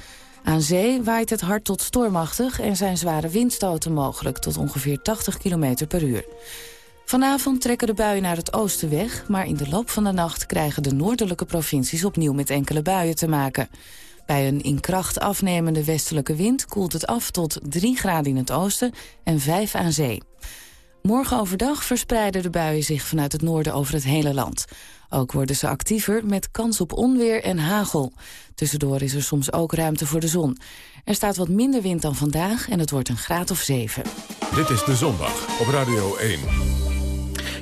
Aan zee waait het hard tot stormachtig... en zijn zware windstoten mogelijk tot ongeveer 80 km per uur. Vanavond trekken de buien naar het oosten weg... maar in de loop van de nacht krijgen de noordelijke provincies opnieuw met enkele buien te maken. Bij een in kracht afnemende westelijke wind koelt het af tot 3 graden in het oosten en 5 aan zee. Morgen overdag verspreiden de buien zich vanuit het noorden over het hele land. Ook worden ze actiever met kans op onweer en hagel. Tussendoor is er soms ook ruimte voor de zon. Er staat wat minder wind dan vandaag en het wordt een graad of 7. Dit is De Zondag op Radio 1.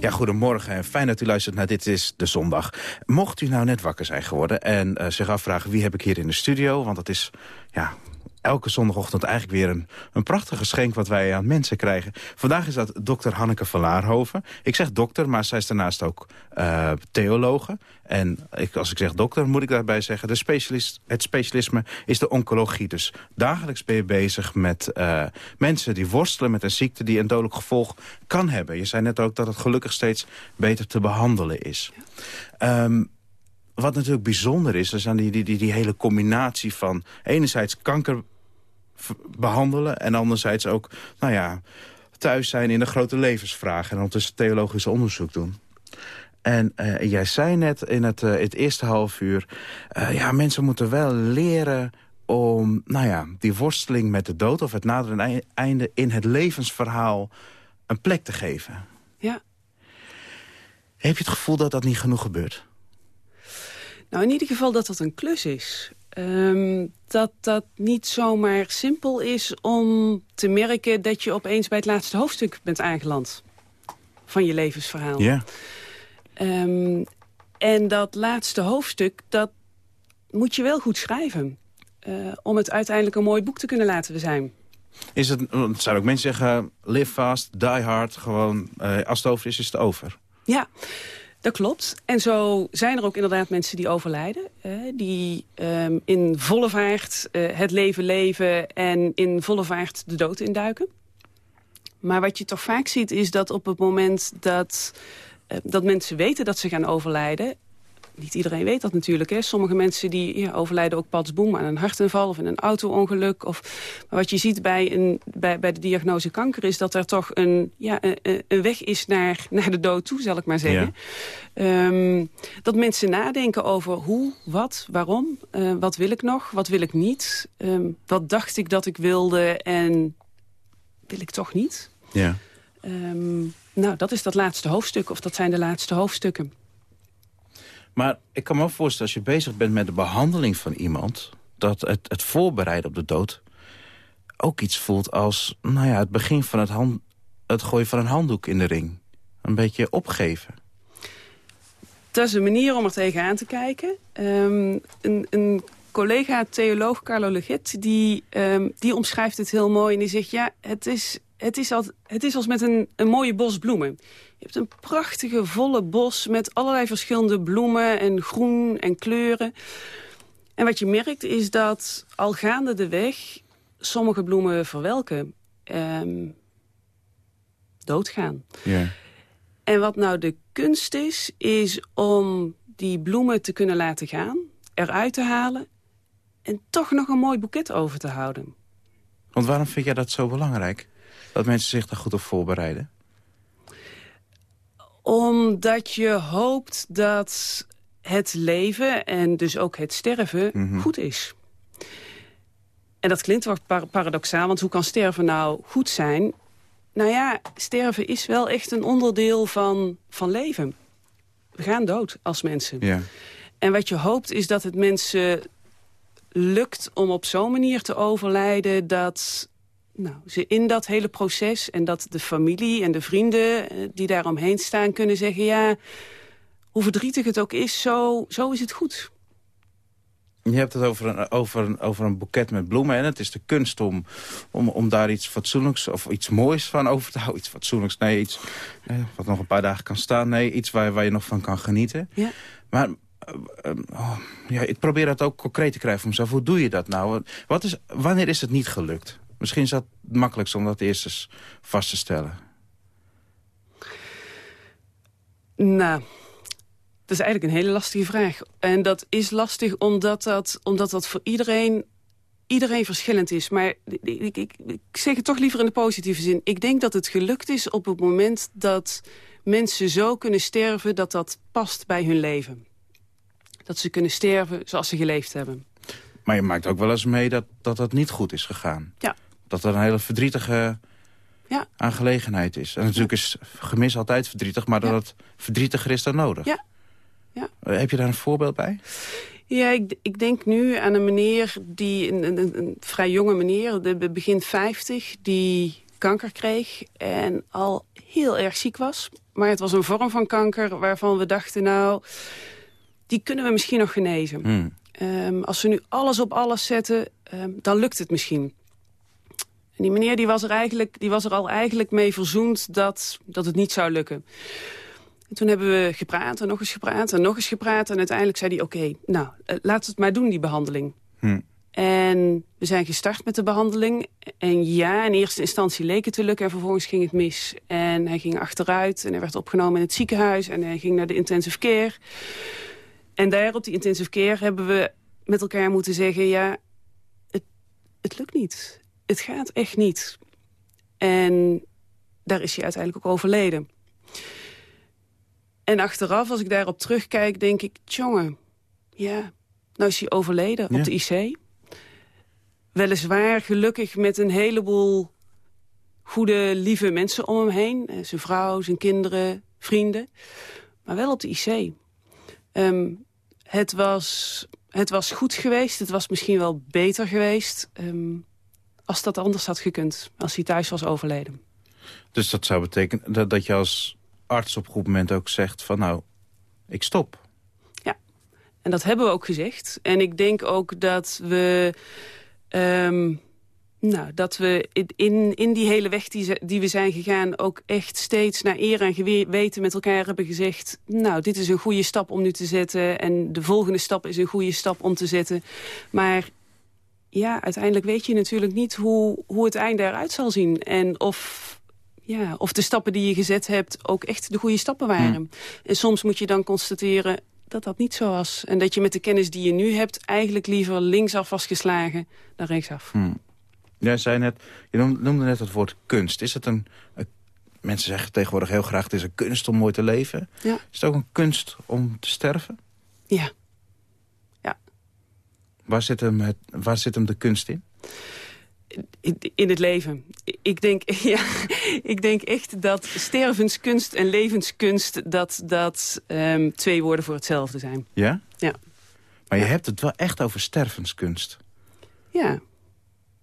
Ja, goedemorgen en fijn dat u luistert naar Dit is de Zondag. Mocht u nou net wakker zijn geworden en uh, zich afvragen wie heb ik hier in de studio... want dat is ja, elke zondagochtend eigenlijk weer een, een prachtig geschenk wat wij aan mensen krijgen. Vandaag is dat dokter Hanneke van Laarhoven. Ik zeg dokter, maar zij is daarnaast ook uh, theologe. En ik, als ik zeg dokter, moet ik daarbij zeggen... De specialist, het specialisme is de oncologie. Dus dagelijks ben je bezig met uh, mensen die worstelen met een ziekte... die een dodelijk gevolg kan hebben. Je zei net ook dat het gelukkig steeds beter te behandelen is. Um, wat natuurlijk bijzonder is, is aan die, die, die hele combinatie van... enerzijds kanker behandelen. En anderzijds ook, nou ja, thuis zijn in de grote levensvragen. En ondertussen theologisch onderzoek doen. En uh, jij zei net in het, uh, het eerste half uur... Uh, ja, mensen moeten wel leren om nou ja, die worsteling met de dood... of het naderende einde in het levensverhaal een plek te geven. Ja. Heb je het gevoel dat dat niet genoeg gebeurt? Nou, in ieder geval dat dat een klus is. Um, dat dat niet zomaar simpel is om te merken... dat je opeens bij het laatste hoofdstuk bent aangeland van je levensverhaal. Ja. Um, en dat laatste hoofdstuk, dat moet je wel goed schrijven. Uh, om het uiteindelijk een mooi boek te kunnen laten zijn. Is het, zou ook mensen zeggen, live fast, die hard, gewoon, uh, als het over is, is het over. Ja, dat klopt. En zo zijn er ook inderdaad mensen die overlijden. die um, in volle vaart uh, het leven leven en in volle vaart de dood induiken. Maar wat je toch vaak ziet is dat op het moment dat, uh, dat mensen weten dat ze gaan overlijden niet iedereen weet dat natuurlijk. Hè. Sommige mensen die ja, overlijden ook padsboom aan een hartinval of in een auto-ongeluk. Of, maar wat je ziet bij, een, bij, bij de diagnose kanker is dat er toch een, ja, een, een weg is naar, naar de dood toe, zal ik maar zeggen. Ja. Um, dat mensen nadenken over hoe, wat, waarom, uh, wat wil ik nog, wat wil ik niet. Um, wat dacht ik dat ik wilde en wil ik toch niet. Ja. Ehm, nou, dat is dat laatste hoofdstuk, of dat zijn de laatste hoofdstukken. Maar ik kan me ook voorstellen, als je bezig bent met de behandeling van iemand... dat het, het voorbereiden op de dood ook iets voelt als... nou ja, het begin van het, hand, het gooien van een handdoek in de ring. Een beetje opgeven. Dat is een manier om er tegenaan te kijken. Ehm, een, een collega, theoloog Carlo Legit, die, ehm, die omschrijft het heel mooi. En die zegt, ja, het is, het is, als, het is als met een, een mooie bos bloemen. Je hebt een prachtige, volle bos met allerlei verschillende bloemen en groen en kleuren. En wat je merkt is dat al gaande de weg sommige bloemen verwelken. Ehm, doodgaan. Ja. En wat nou de kunst is, is om die bloemen te kunnen laten gaan, eruit te halen en toch nog een mooi boeket over te houden. Want waarom vind jij dat zo belangrijk? Dat mensen zich daar goed op voorbereiden? Omdat je hoopt dat het leven en dus ook het sterven Mhm. goed is. En dat klinkt wat par- paradoxaal, want hoe kan sterven nou goed zijn? Nou ja, sterven is wel echt een onderdeel van, van leven. We gaan dood als mensen. Ja. En wat je hoopt is dat het mensen lukt om op zo'n manier te overlijden... dat nou, ze in dat hele proces en dat de familie en de vrienden eh, die daaromheen staan... kunnen zeggen, ja, hoe verdrietig het ook is, zo, zo is het goed. Je hebt het over een, over een, over een boeket met bloemen. En het is de kunst om, om, om daar iets fatsoenlijks of iets moois van over te houden. Iets fatsoenlijks, nee, iets eh, wat nog een paar dagen kan staan. Nee, iets waar, waar je nog van kan genieten. Ja. Maar eh, oh, ja, ik probeer dat ook concreet te krijgen voor mezelf. Hoe doe je dat nou? Wat is, wanneer is het niet gelukt? Misschien is dat het makkelijkst om dat eerst eens vast te stellen. Nou, dat is eigenlijk een hele lastige vraag. En dat is lastig omdat dat, omdat dat voor iedereen, iedereen verschillend is. Maar ik, ik, ik zeg het toch liever in de positieve zin. Ik denk dat het gelukt is op het moment dat mensen zo kunnen sterven... dat dat past bij hun leven. Dat ze kunnen sterven zoals ze geleefd hebben. Maar je maakt ook wel eens mee dat dat, dat niet goed is gegaan. Ja. Dat dat een hele verdrietige Ja. aangelegenheid is. En natuurlijk is gemis altijd verdrietig, maar dat het verdrietiger is dan nodig. Ja. Ja. Heb je daar een voorbeeld bij? Ja, ik, ik denk nu aan een meneer, die, een, een, een vrij jonge meneer, de, begin 50, die kanker kreeg en al heel erg ziek was. Maar het was een vorm van kanker waarvan we dachten, nou, die kunnen we misschien nog genezen. Hmm. Ehm, als we nu alles op alles zetten, ehm, dan lukt het misschien. En die meneer die was, er eigenlijk, die was er al eigenlijk mee verzoend dat, dat het niet zou lukken. En toen hebben we gepraat en nog eens gepraat en nog eens gepraat. En uiteindelijk zei hij, oké, nou, eh, laat het maar doen, die behandeling. Hmm. En we zijn gestart met de behandeling. En ja, in eerste instantie leek het te lukken en vervolgens ging het mis. En hij ging achteruit en hij werd opgenomen in het ziekenhuis... en hij ging naar de intensive care. En daar op die intensive care hebben we met elkaar moeten zeggen... ja, het, het lukt niet. Het gaat echt niet. En daar is hij uiteindelijk ook overleden. En achteraf, als ik daarop terugkijk, denk ik... jongen, ja, nou is hij overleden Ja. op de IC. Weliswaar gelukkig met een heleboel goede, lieve mensen om hem heen. Eh, Zijn vrouw, zijn kinderen, vrienden. Maar wel op de IC. Ehm, het, was, het was goed geweest. Het was misschien wel beter geweest... ehm, als dat anders had gekund. Als hij thuis was overleden. Dus dat zou betekenen dat, dat je als arts op een goed moment ook zegt van nou, ik stop. En dat hebben we ook gezegd. En ik denk ook dat we... ehm, nou, dat we in, in die hele weg die, die we zijn gegaan... ook echt steeds naar eer en geweten met elkaar hebben gezegd... nou, dit is een goede stap om nu te zetten... en de volgende stap is een goede stap om te zetten. Maar ja, uiteindelijk weet je natuurlijk niet hoe, hoe het einde eruit zal zien. En of, ja, of de stappen die je gezet hebt ook echt de goede stappen waren. En soms moet je dan constateren dat dat niet zo was. En dat je met de kennis die je nu hebt... eigenlijk liever linksaf was geslagen dan rechtsaf. Jij zei net, je noemde, noemde net het woord kunst. Is het een, een- mensen zeggen tegenwoordig heel graag... het is een kunst om mooi te leven. Ja. Is het ook een kunst om te sterven? Ja. Waar zit hem, het, waar zit hem de kunst in? in, het leven. ik denk, ja, ik denk echt dat stervenskunst en levenskunst... dat, dat um, twee woorden voor hetzelfde zijn. Ja? Ja. Maar je hebt het wel echt over stervenskunst. Ja.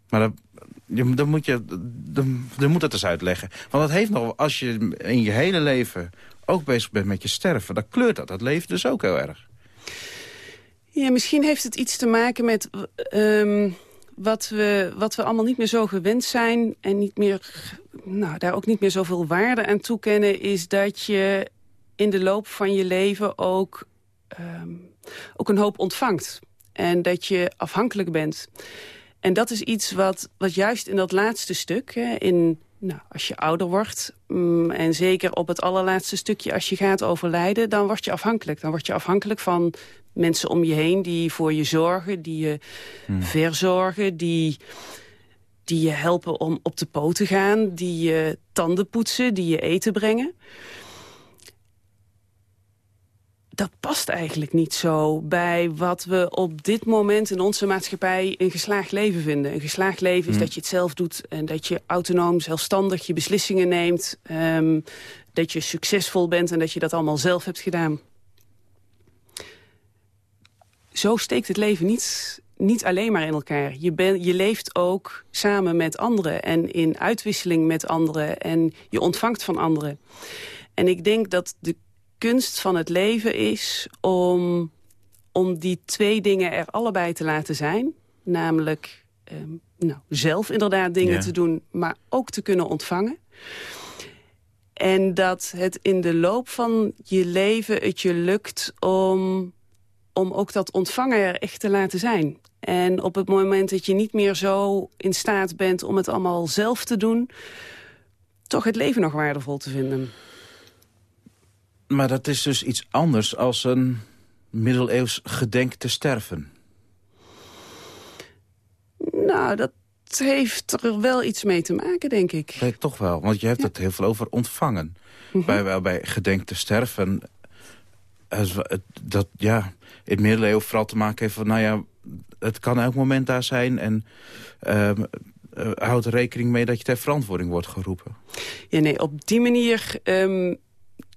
Maar dan, je, dan moet je dan, dan moet het eens uitleggen. Want dat heeft nog, als je in je hele leven ook bezig bent met je sterven... dan kleurt dat dat leven dus ook heel erg. Ja, misschien heeft het iets te maken met... Um, wat we, wat we allemaal niet meer zo gewend zijn... en niet meer, nou, daar ook niet meer zoveel waarde aan toekennen... is dat je in de loop van je leven ook, um, ook een hoop ontvangt. En dat je afhankelijk bent. En dat is iets wat, wat juist in dat laatste stuk... Hè, in, nou, als je ouder wordt, mm, en zeker op het allerlaatste stukje... als je gaat overlijden, dan word je afhankelijk. Dan word je afhankelijk van mensen om je heen die voor je zorgen, die je hmm. verzorgen, die, die je helpen om op de poot te gaan, die je tanden poetsen, die je eten brengen. Dat past eigenlijk niet zo bij wat we op dit moment in onze maatschappij een geslaagd leven vinden. Een geslaagd leven is hmm. dat je het zelf doet en dat je autonoom, zelfstandig je beslissingen neemt. Um, dat je succesvol bent en dat je dat allemaal zelf hebt gedaan zo steekt het leven niet, niet alleen maar in elkaar. Je, ben, je leeft ook samen met anderen en in uitwisseling met anderen. En je ontvangt van anderen. En ik denk dat de kunst van het leven is om, om die twee dingen er allebei te laten zijn. Namelijk ehm, nou, zelf inderdaad dingen te doen, maar ook te kunnen ontvangen. En dat het in de loop van je leven het je lukt om om ook dat ontvangen er echt te laten zijn. En op het moment dat je niet meer zo in staat bent om het allemaal zelf te doen... toch het leven nog waardevol te vinden. Maar dat is dus iets anders als een middeleeuws gedenk te sterven. Nou, dat heeft er wel iets mee te maken, denk ik. Nee, toch wel, want je hebt het heel veel over ontvangen. Mm bij, bij gedenk te sterven, dat, ja, in het middeleeuwen vooral te maken heeft van... nou ja, het kan elk moment daar zijn en uh, houd er rekening mee dat je ter verantwoording wordt geroepen. Ja, nee, op die manier... Um,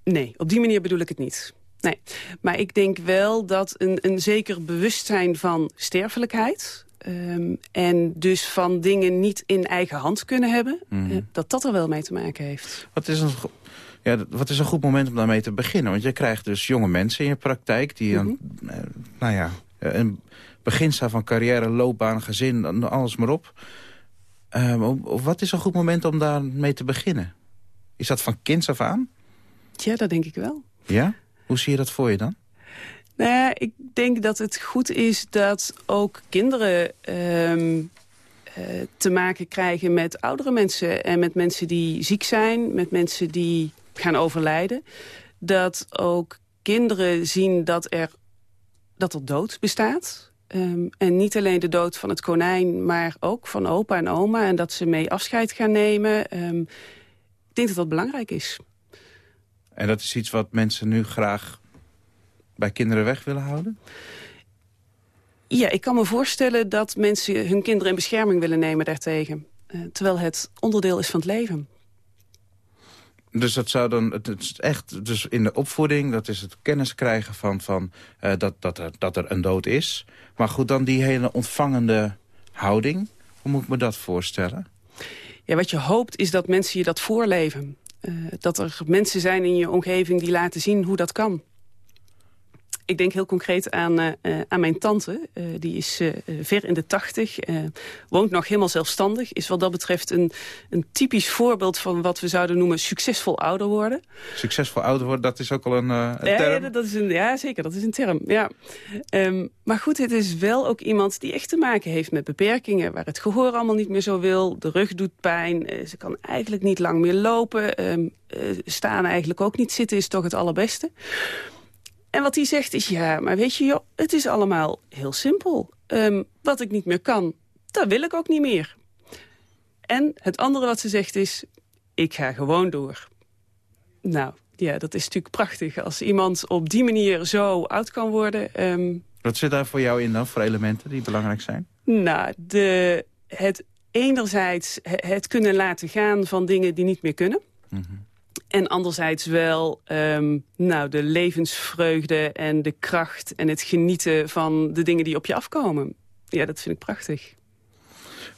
nee, op die manier bedoel ik het niet. Nee, maar ik denk wel dat een, een zeker bewustzijn van sterfelijkheid... Um, en dus van dingen niet in eigen hand kunnen hebben... Mm uh, dat dat er wel mee te maken heeft. Wat is een ja, wat is een goed moment om daarmee te beginnen? Want je krijgt dus jonge mensen in je praktijk... die, mm nou ja, een begin staan van carrière, loopbaan, gezin, alles maar op. Uh, wat is een goed moment om daarmee te beginnen? Is dat van kinds af aan? Ja, dat denk ik wel. Ja? Hoe zie je dat voor je dan? Nou ja, ik denk dat het goed is dat ook kinderen... Uh, te maken krijgen met oudere mensen en met mensen die ziek zijn, met mensen die gaan overlijden. Dat ook kinderen zien dat er, dat er dood bestaat. Um, en niet alleen de dood van het konijn, maar ook van opa en oma. En dat ze mee afscheid gaan nemen. Um, ik denk dat dat belangrijk is. En dat is iets wat mensen nu graag bij kinderen weg willen houden? Ja, ik kan me voorstellen dat mensen hun kinderen in bescherming willen nemen daartegen. Uh, terwijl het onderdeel is van het leven. Dus dat zou dan, het is echt, dus in de opvoeding, dat is het kennis krijgen van, van uh, dat, dat, er, dat er een dood is. Maar goed, dan die hele ontvangende houding, hoe moet ik me dat voorstellen? Ja, wat je hoopt is dat mensen je dat voorleven. Uh, dat er mensen zijn in je omgeving die laten zien hoe dat kan. Ik denk heel concreet aan, uh, aan mijn tante. Uh, die is uh, ver in de tachtig. woont nog helemaal zelfstandig. Is wat dat betreft een, een typisch voorbeeld van wat we zouden noemen succesvol ouder worden. Succesvol ouder worden, dat is ook al een, een term? Ja, dat is een, ja, zeker. Dat is een term. Ja. Um, maar goed, het is wel ook iemand die echt te maken heeft met beperkingen. Waar het gehoor allemaal niet meer zo wil. De rug doet pijn. ze kan eigenlijk niet lang meer lopen. Um, staan eigenlijk ook niet. Zitten is toch het allerbeste. En wat hij zegt is, ja, maar weet je, joh, het is allemaal heel simpel. Um, wat ik niet meer kan, dat wil ik ook niet meer. En het andere wat ze zegt is, ik ga gewoon door. Nou, ja, dat is natuurlijk prachtig. Als iemand op die manier zo oud kan worden... Um... Wat zit daar voor jou in dan, voor elementen die belangrijk zijn? Nou, de, het enerzijds het kunnen laten gaan van dingen die niet meer kunnen. En anderzijds wel ehm, nou, de levensvreugde en de kracht en het genieten van de dingen die op je afkomen. Ja, dat vind ik prachtig.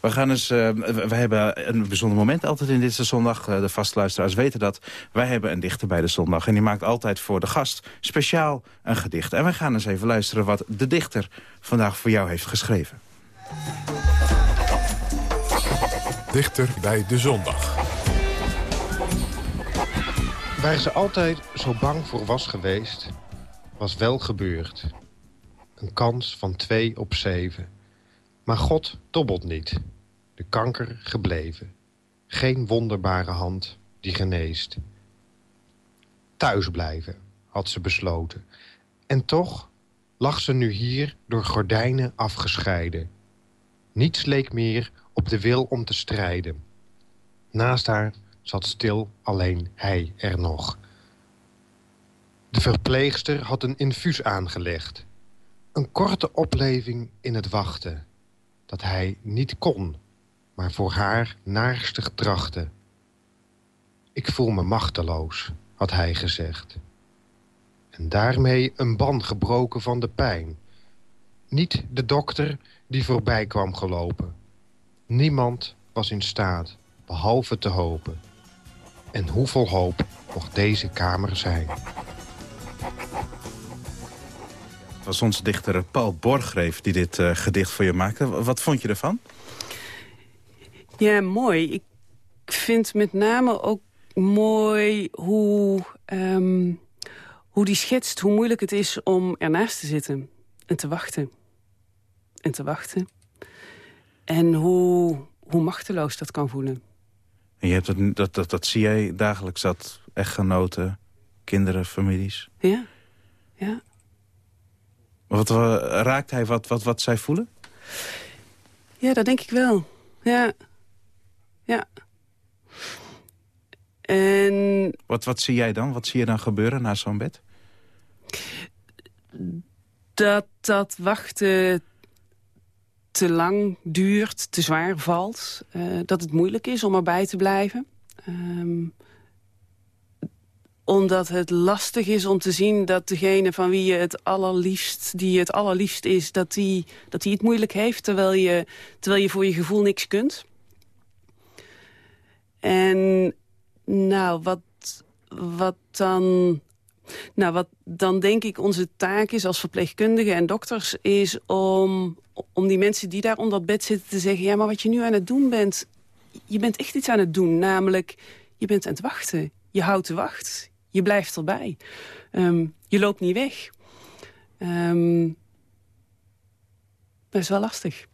We, gaan eens, uh, we hebben een bijzonder moment altijd in dit zondag. Uh, de vastluisteraars weten dat. Wij hebben een dichter bij de zondag. En die maakt altijd voor de gast speciaal een gedicht. En we gaan eens even luisteren wat de dichter vandaag voor jou heeft geschreven. Dichter bij de zondag. Waar ze altijd zo bang voor was geweest, was wel gebeurd. Een kans van twee op zeven. Maar God dobbelt niet. De kanker gebleven. Geen wonderbare hand die geneest. Thuis blijven, had ze besloten. En toch lag ze nu hier door gordijnen afgescheiden. Niets leek meer op de wil om te strijden. Naast haar zat stil alleen hij er nog. De verpleegster had een infuus aangelegd. Een korte opleving in het wachten. Dat hij niet kon, maar voor haar naarstig trachtte. Ik voel me machteloos, had hij gezegd. En daarmee een ban gebroken van de pijn. Niet de dokter die voorbij kwam gelopen. Niemand was in staat, behalve te hopen. En hoeveel hoop mocht deze kamer zijn? Het was onze dichter Paul Borgreef die dit uh, gedicht voor je maakte. Wat vond je ervan? Ja, mooi. Ik vind met name ook mooi hoe, um, hoe die schetst... hoe moeilijk het is om ernaast te zitten en te wachten. En te wachten. En hoe, hoe machteloos dat kan voelen. En je hebt het, dat, dat, dat zie jij dagelijks, dat echtgenoten, kinderen, families. Ja, ja. Wat, raakt hij wat, wat, wat zij voelen? Ja, dat denk ik wel. Ja. Ja. En... Wat, wat zie jij dan? Wat zie je dan gebeuren na zo'n bed? Dat dat wachten te lang duurt, te zwaar valt. Uh, dat het moeilijk is om erbij te blijven. Um, omdat het lastig is om te zien dat degene van wie je het allerliefst, die het allerliefst is, dat die, dat die het moeilijk heeft, terwijl je, terwijl je voor je gevoel niks kunt. En nou, wat, wat dan... Nou, wat dan denk ik onze taak is als verpleegkundigen en dokters... is om, om die mensen die daar onder dat bed zitten te zeggen... ja, maar wat je nu aan het doen bent... je bent echt iets aan het doen, namelijk... je bent aan het wachten. Je houdt de wacht. Je blijft erbij. Um, je loopt niet weg. Um, dat is wel lastig.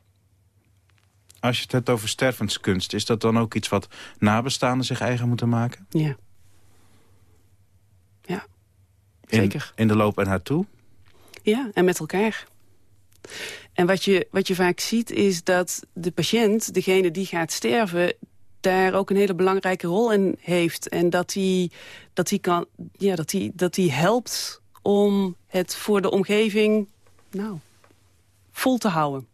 Als je het hebt over stervenskunst... is dat dan ook iets wat nabestaanden zich eigen moeten maken? Ja. Ja, zeker. In, in de loop en naartoe? Ja, en met elkaar. En wat je, wat je vaak ziet is dat de patiënt, degene die gaat sterven daar ook een hele belangrijke rol in heeft. En dat hij dat die kan, ja, dat die, dat die helpt om het voor de omgeving nou, vol te houden.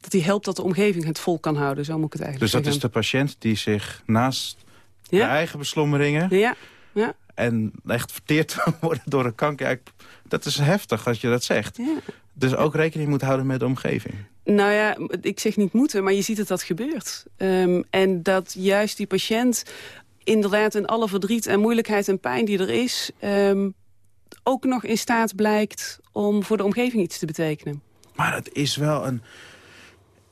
Dat hij helpt dat de omgeving het vol kan houden, zo moet ik het eigenlijk Dus dat is de patiënt die zich naast ja. de eigen beslommeringen... Ja. Ja. En echt verteerd worden door een kanker. Dat is heftig als je dat zegt. Ja. Dus ook rekening moet houden met de omgeving. Nou ja, ik zeg niet moeten, maar je ziet dat dat gebeurt. Um, en dat juist die patiënt inderdaad in alle verdriet en moeilijkheid en pijn die er is... Um, ook nog in staat blijkt om voor de omgeving iets te betekenen. Maar het is wel een...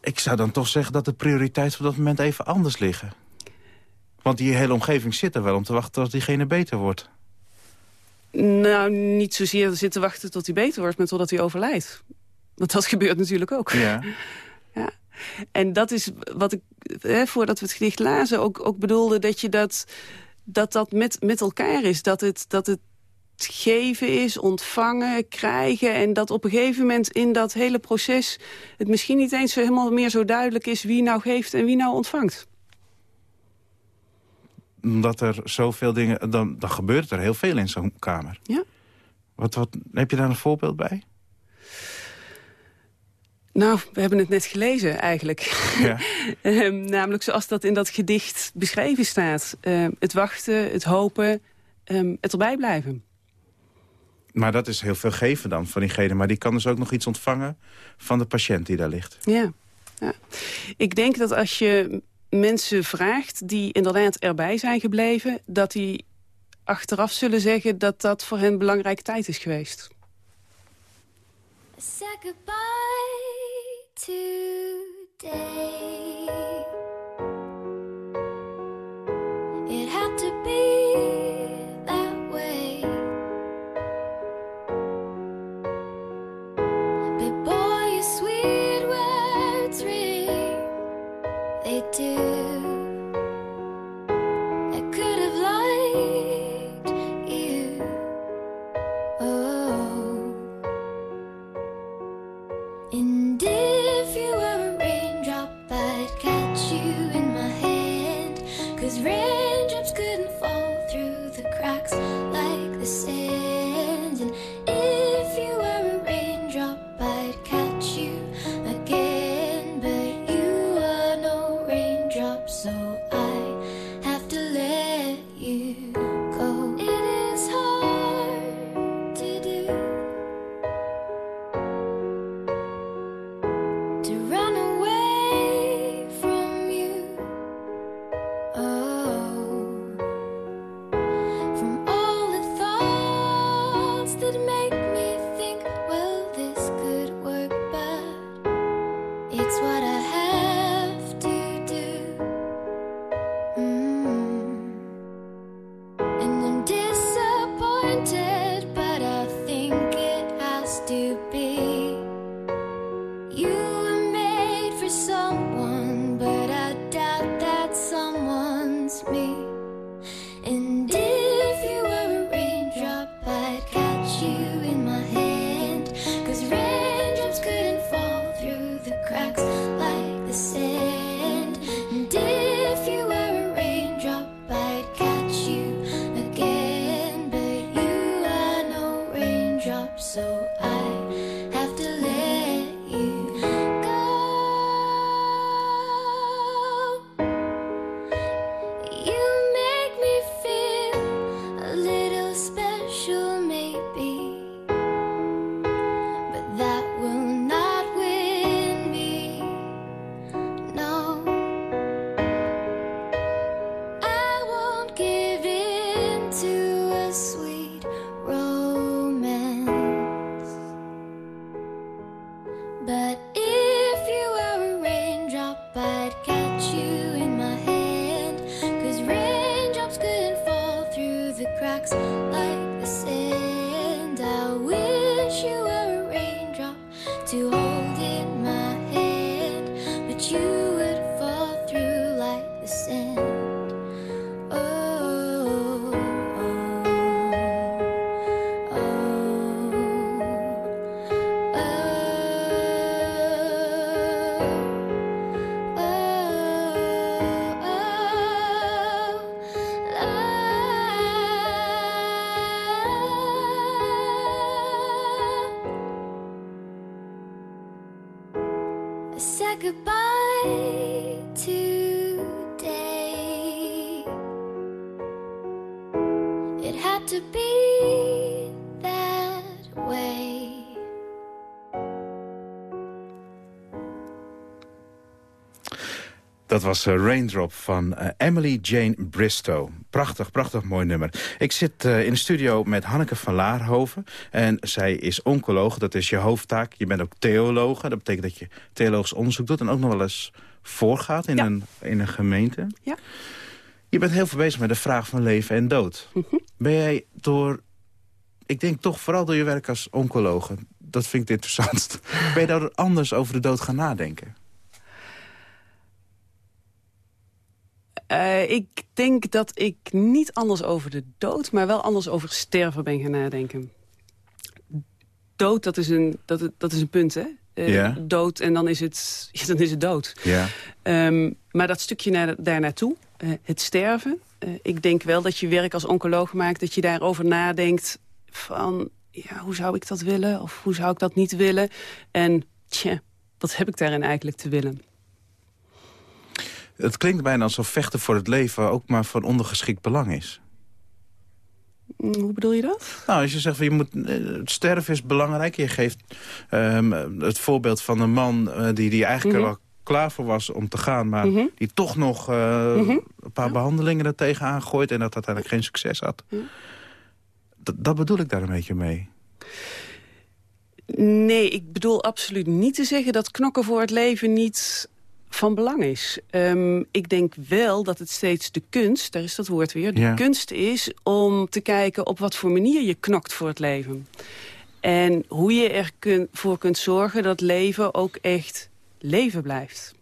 Ik zou dan toch zeggen dat de prioriteiten op dat moment even anders liggen. Want die hele omgeving zit er wel om te wachten tot diegene beter wordt. Nou, niet zozeer zitten wachten tot hij beter wordt... maar totdat hij overlijdt. Want dat gebeurt natuurlijk ook. Ja. ja. En dat is wat ik, hè, voordat we het gedicht lazen, ook, ook bedoelde... dat je dat, dat, dat met, met elkaar is. Dat het, dat het geven is, ontvangen, krijgen... en dat op een gegeven moment in dat hele proces... het misschien niet eens zo helemaal meer zo duidelijk is... wie nou geeft en wie nou ontvangt omdat er zoveel dingen... Dan, dan gebeurt er heel veel in zo'n kamer. Ja. Wat, wat, heb je daar een voorbeeld bij? Nou, we hebben het net gelezen eigenlijk. Ja. Ehm, namelijk zoals dat in dat gedicht beschreven staat. Ehm, het wachten, het hopen, um, het erbij blijven. Maar dat is heel veel geven dan van diegene. Maar die kan dus ook nog iets ontvangen van de patiënt die daar ligt. Ja. ja. Ik denk dat als je mensen vraagt die inderdaad erbij zijn gebleven... dat die achteraf zullen zeggen dat dat voor hen belangrijke tijd is geweest. Dat was uh, Raindrop van uh, Emily Jane Bristow. Prachtig, prachtig mooi nummer. Ik zit uh, in de studio met Hanneke van Laarhoven. En zij is oncoloog, dat is je hoofdtaak. Je bent ook theologe, dat betekent dat je theologisch onderzoek doet... en ook nog wel eens voorgaat in, een, in een gemeente. Ja. Je bent heel veel bezig met de vraag van leven en dood. Mm -hmm. Ben jij door, ik denk toch vooral door je werk als oncoloog... dat vind ik het interessantst. ben je daar anders over de dood gaan nadenken? Uh, ik denk dat ik niet anders over de dood... maar wel anders over sterven ben gaan nadenken. Dood, dat is een, dat, dat is een punt, hè? Uh, ja. Dood en dan is het, ja, dan is het dood. Ja. Um, maar dat stukje naar, daar naartoe, uh, het sterven... ik denk wel dat je werk als oncoloog maakt... dat je daarover nadenkt van... Ja, hoe zou ik dat willen of hoe zou ik dat niet willen? En tja, wat heb ik daarin eigenlijk te willen? Het klinkt bijna alsof vechten voor het leven ook maar van ondergeschikt belang is. Mm, hoe bedoel je dat? Nou, als je zegt, van, je moet, eh, het sterven is belangrijk. Je geeft um, het voorbeeld van een man uh, die, die eigenlijk mm -hmm. wel klaar voor was om te gaan... maar mm -hmm. die toch nog uh, mm -hmm. een paar ja. behandelingen er tegenaan gooit... en dat uiteindelijk geen succes had. Dat, dat bedoel ik daar een beetje mee. Nee, ik bedoel absoluut niet te zeggen dat knokken voor het leven niet van belang is. Um, ik denk wel dat het steeds de kunst, daar is dat woord weer... de ja. kunst is om te kijken op wat voor manier je knokt voor het leven. En hoe je ervoor kun, kunt zorgen dat leven ook echt leven blijft.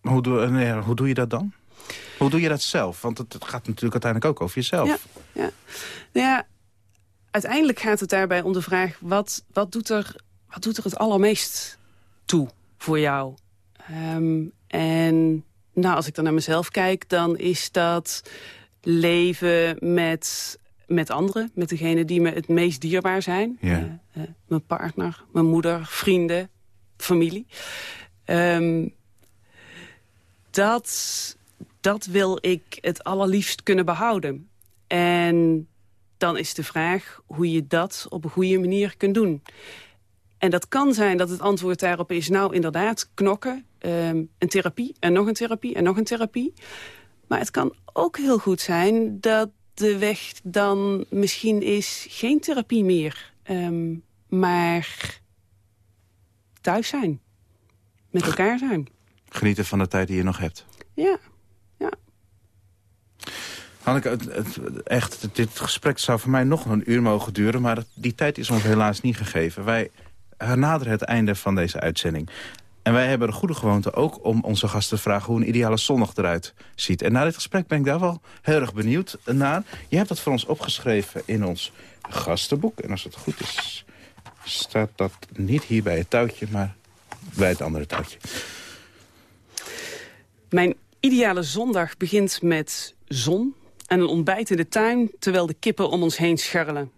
Hoe doe, nee, hoe doe je dat dan? Hoe doe je dat zelf? Want het gaat natuurlijk uiteindelijk ook over jezelf. Ja, ja. Nou ja uiteindelijk gaat het daarbij om de vraag... wat, wat, doet, er, wat doet er het allermeest toe voor jou? Um, en nou, als ik dan naar mezelf kijk, dan is dat leven met, met anderen. Met degene die me het meest dierbaar zijn. Ja. Uh, uh, mijn partner, mijn moeder, vrienden, familie. Um, dat, dat wil ik het allerliefst kunnen behouden. En dan is de vraag hoe je dat op een goede manier kunt doen. En dat kan zijn dat het antwoord daarop is... nou, inderdaad, knokken, um, een therapie en nog een therapie en nog een therapie. Maar het kan ook heel goed zijn dat de weg dan misschien is... geen therapie meer, um, maar thuis zijn. Met elkaar zijn. Genieten van de tijd die je nog hebt. Ja, ja. Hanneke, het, het, echt, dit gesprek zou voor mij nog een uur mogen duren... maar die tijd is ons helaas niet gegeven. Wij naderen het einde van deze uitzending. En wij hebben de goede gewoonte ook om onze gasten te vragen... hoe een ideale zondag eruit ziet. En na dit gesprek ben ik daar wel heel erg benieuwd naar. Je hebt dat voor ons opgeschreven in ons gastenboek. En als het goed is, staat dat niet hier bij het touwtje... maar bij het andere touwtje. Mijn ideale zondag begint met zon en een ontbijt in de tuin... terwijl de kippen om ons heen scharrelen.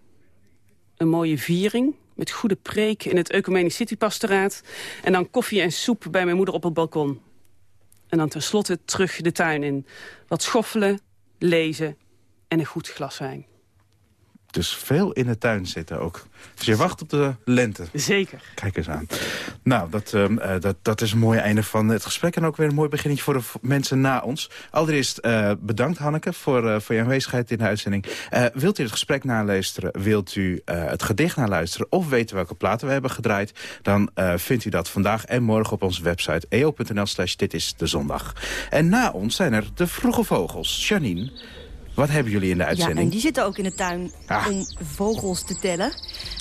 Een mooie viering met goede preek in het Ecumenisch Citypastoraat... en dan koffie en soep bij mijn moeder op het balkon. En dan tenslotte terug de tuin in. Wat schoffelen, lezen en een goed glas wijn. Dus veel in de tuin zitten ook. Dus je wacht op de lente. Zeker. Kijk eens aan. Nou, dat, uh, dat, dat is een mooi einde van het gesprek. En ook weer een mooi beginnetje voor de mensen na ons. Allereerst uh, bedankt Hanneke voor, uh, voor je aanwezigheid in de uitzending. wilt u het gesprek naluisteren? Wilt u het gedicht naluisteren? Of weten welke platen we hebben gedraaid? Dan vindt u dat vandaag en morgen op onze website eo.nl slash dit is de zondag. En na ons zijn er de vroege vogels. Janine... Wat hebben jullie in de uitzending? Ja, en die zitten ook in de tuin ah. om vogels te tellen.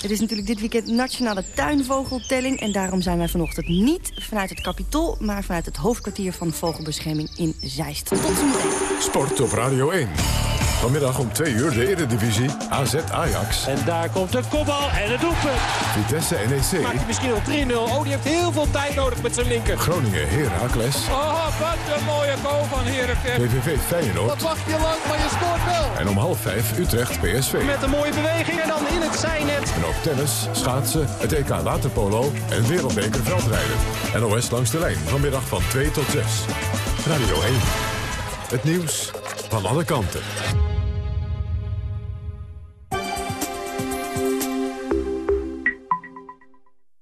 Het is natuurlijk dit weekend Nationale Tuinvogeltelling... en daarom zijn wij vanochtend niet vanuit het Capitool... maar vanuit het hoofdkwartier van Vogelbescherming in Zeist. Tot zometeen. Sport op Radio 1. Vanmiddag om 2 uur de Eredivisie, AZ Ajax. En daar komt de kopbal en het doelpunt. Vitesse NEC. Maakt hij misschien al 3-0. Oh, die heeft heel veel tijd nodig met zijn linker. Groningen Heracles. Oh, wat een mooie goal van Heracles. VVV Feyenoord. Wat wacht je lang, maar je scoort wel. En om half 5 Utrecht PSV. Met een mooie beweging en dan in het zijnet. En ook tennis, schaatsen, het EK waterpolo en wereldbeker veldrijden. NOS langs de lijn vanmiddag van 2 tot 6. Radio 1. Het nieuws van alle kanten.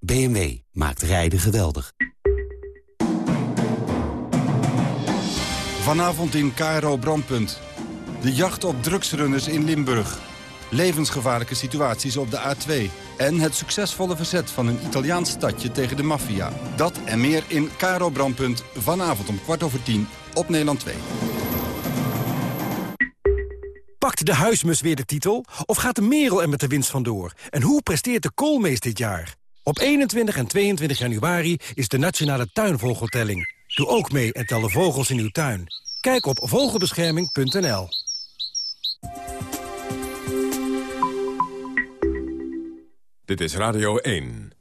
BMW maakt rijden geweldig. Vanavond in KRO Brandpunt. De jacht op drugsrunners in Limburg. Levensgevaarlijke situaties op de A2. En het succesvolle verzet van een Italiaans stadje tegen de maffia. Dat en meer in KRO Brandpunt. Vanavond om kwart over tien op Nederland 2. Pakt de huismus weer de titel? Of gaat de merel er met de winst vandoor? En hoe presteert de koolmees dit jaar? Op 21 en 22 januari is de Nationale Tuinvogeltelling. Doe ook mee en tel de vogels in uw tuin. Kijk op vogelbescherming.nl. Dit is Radio 1.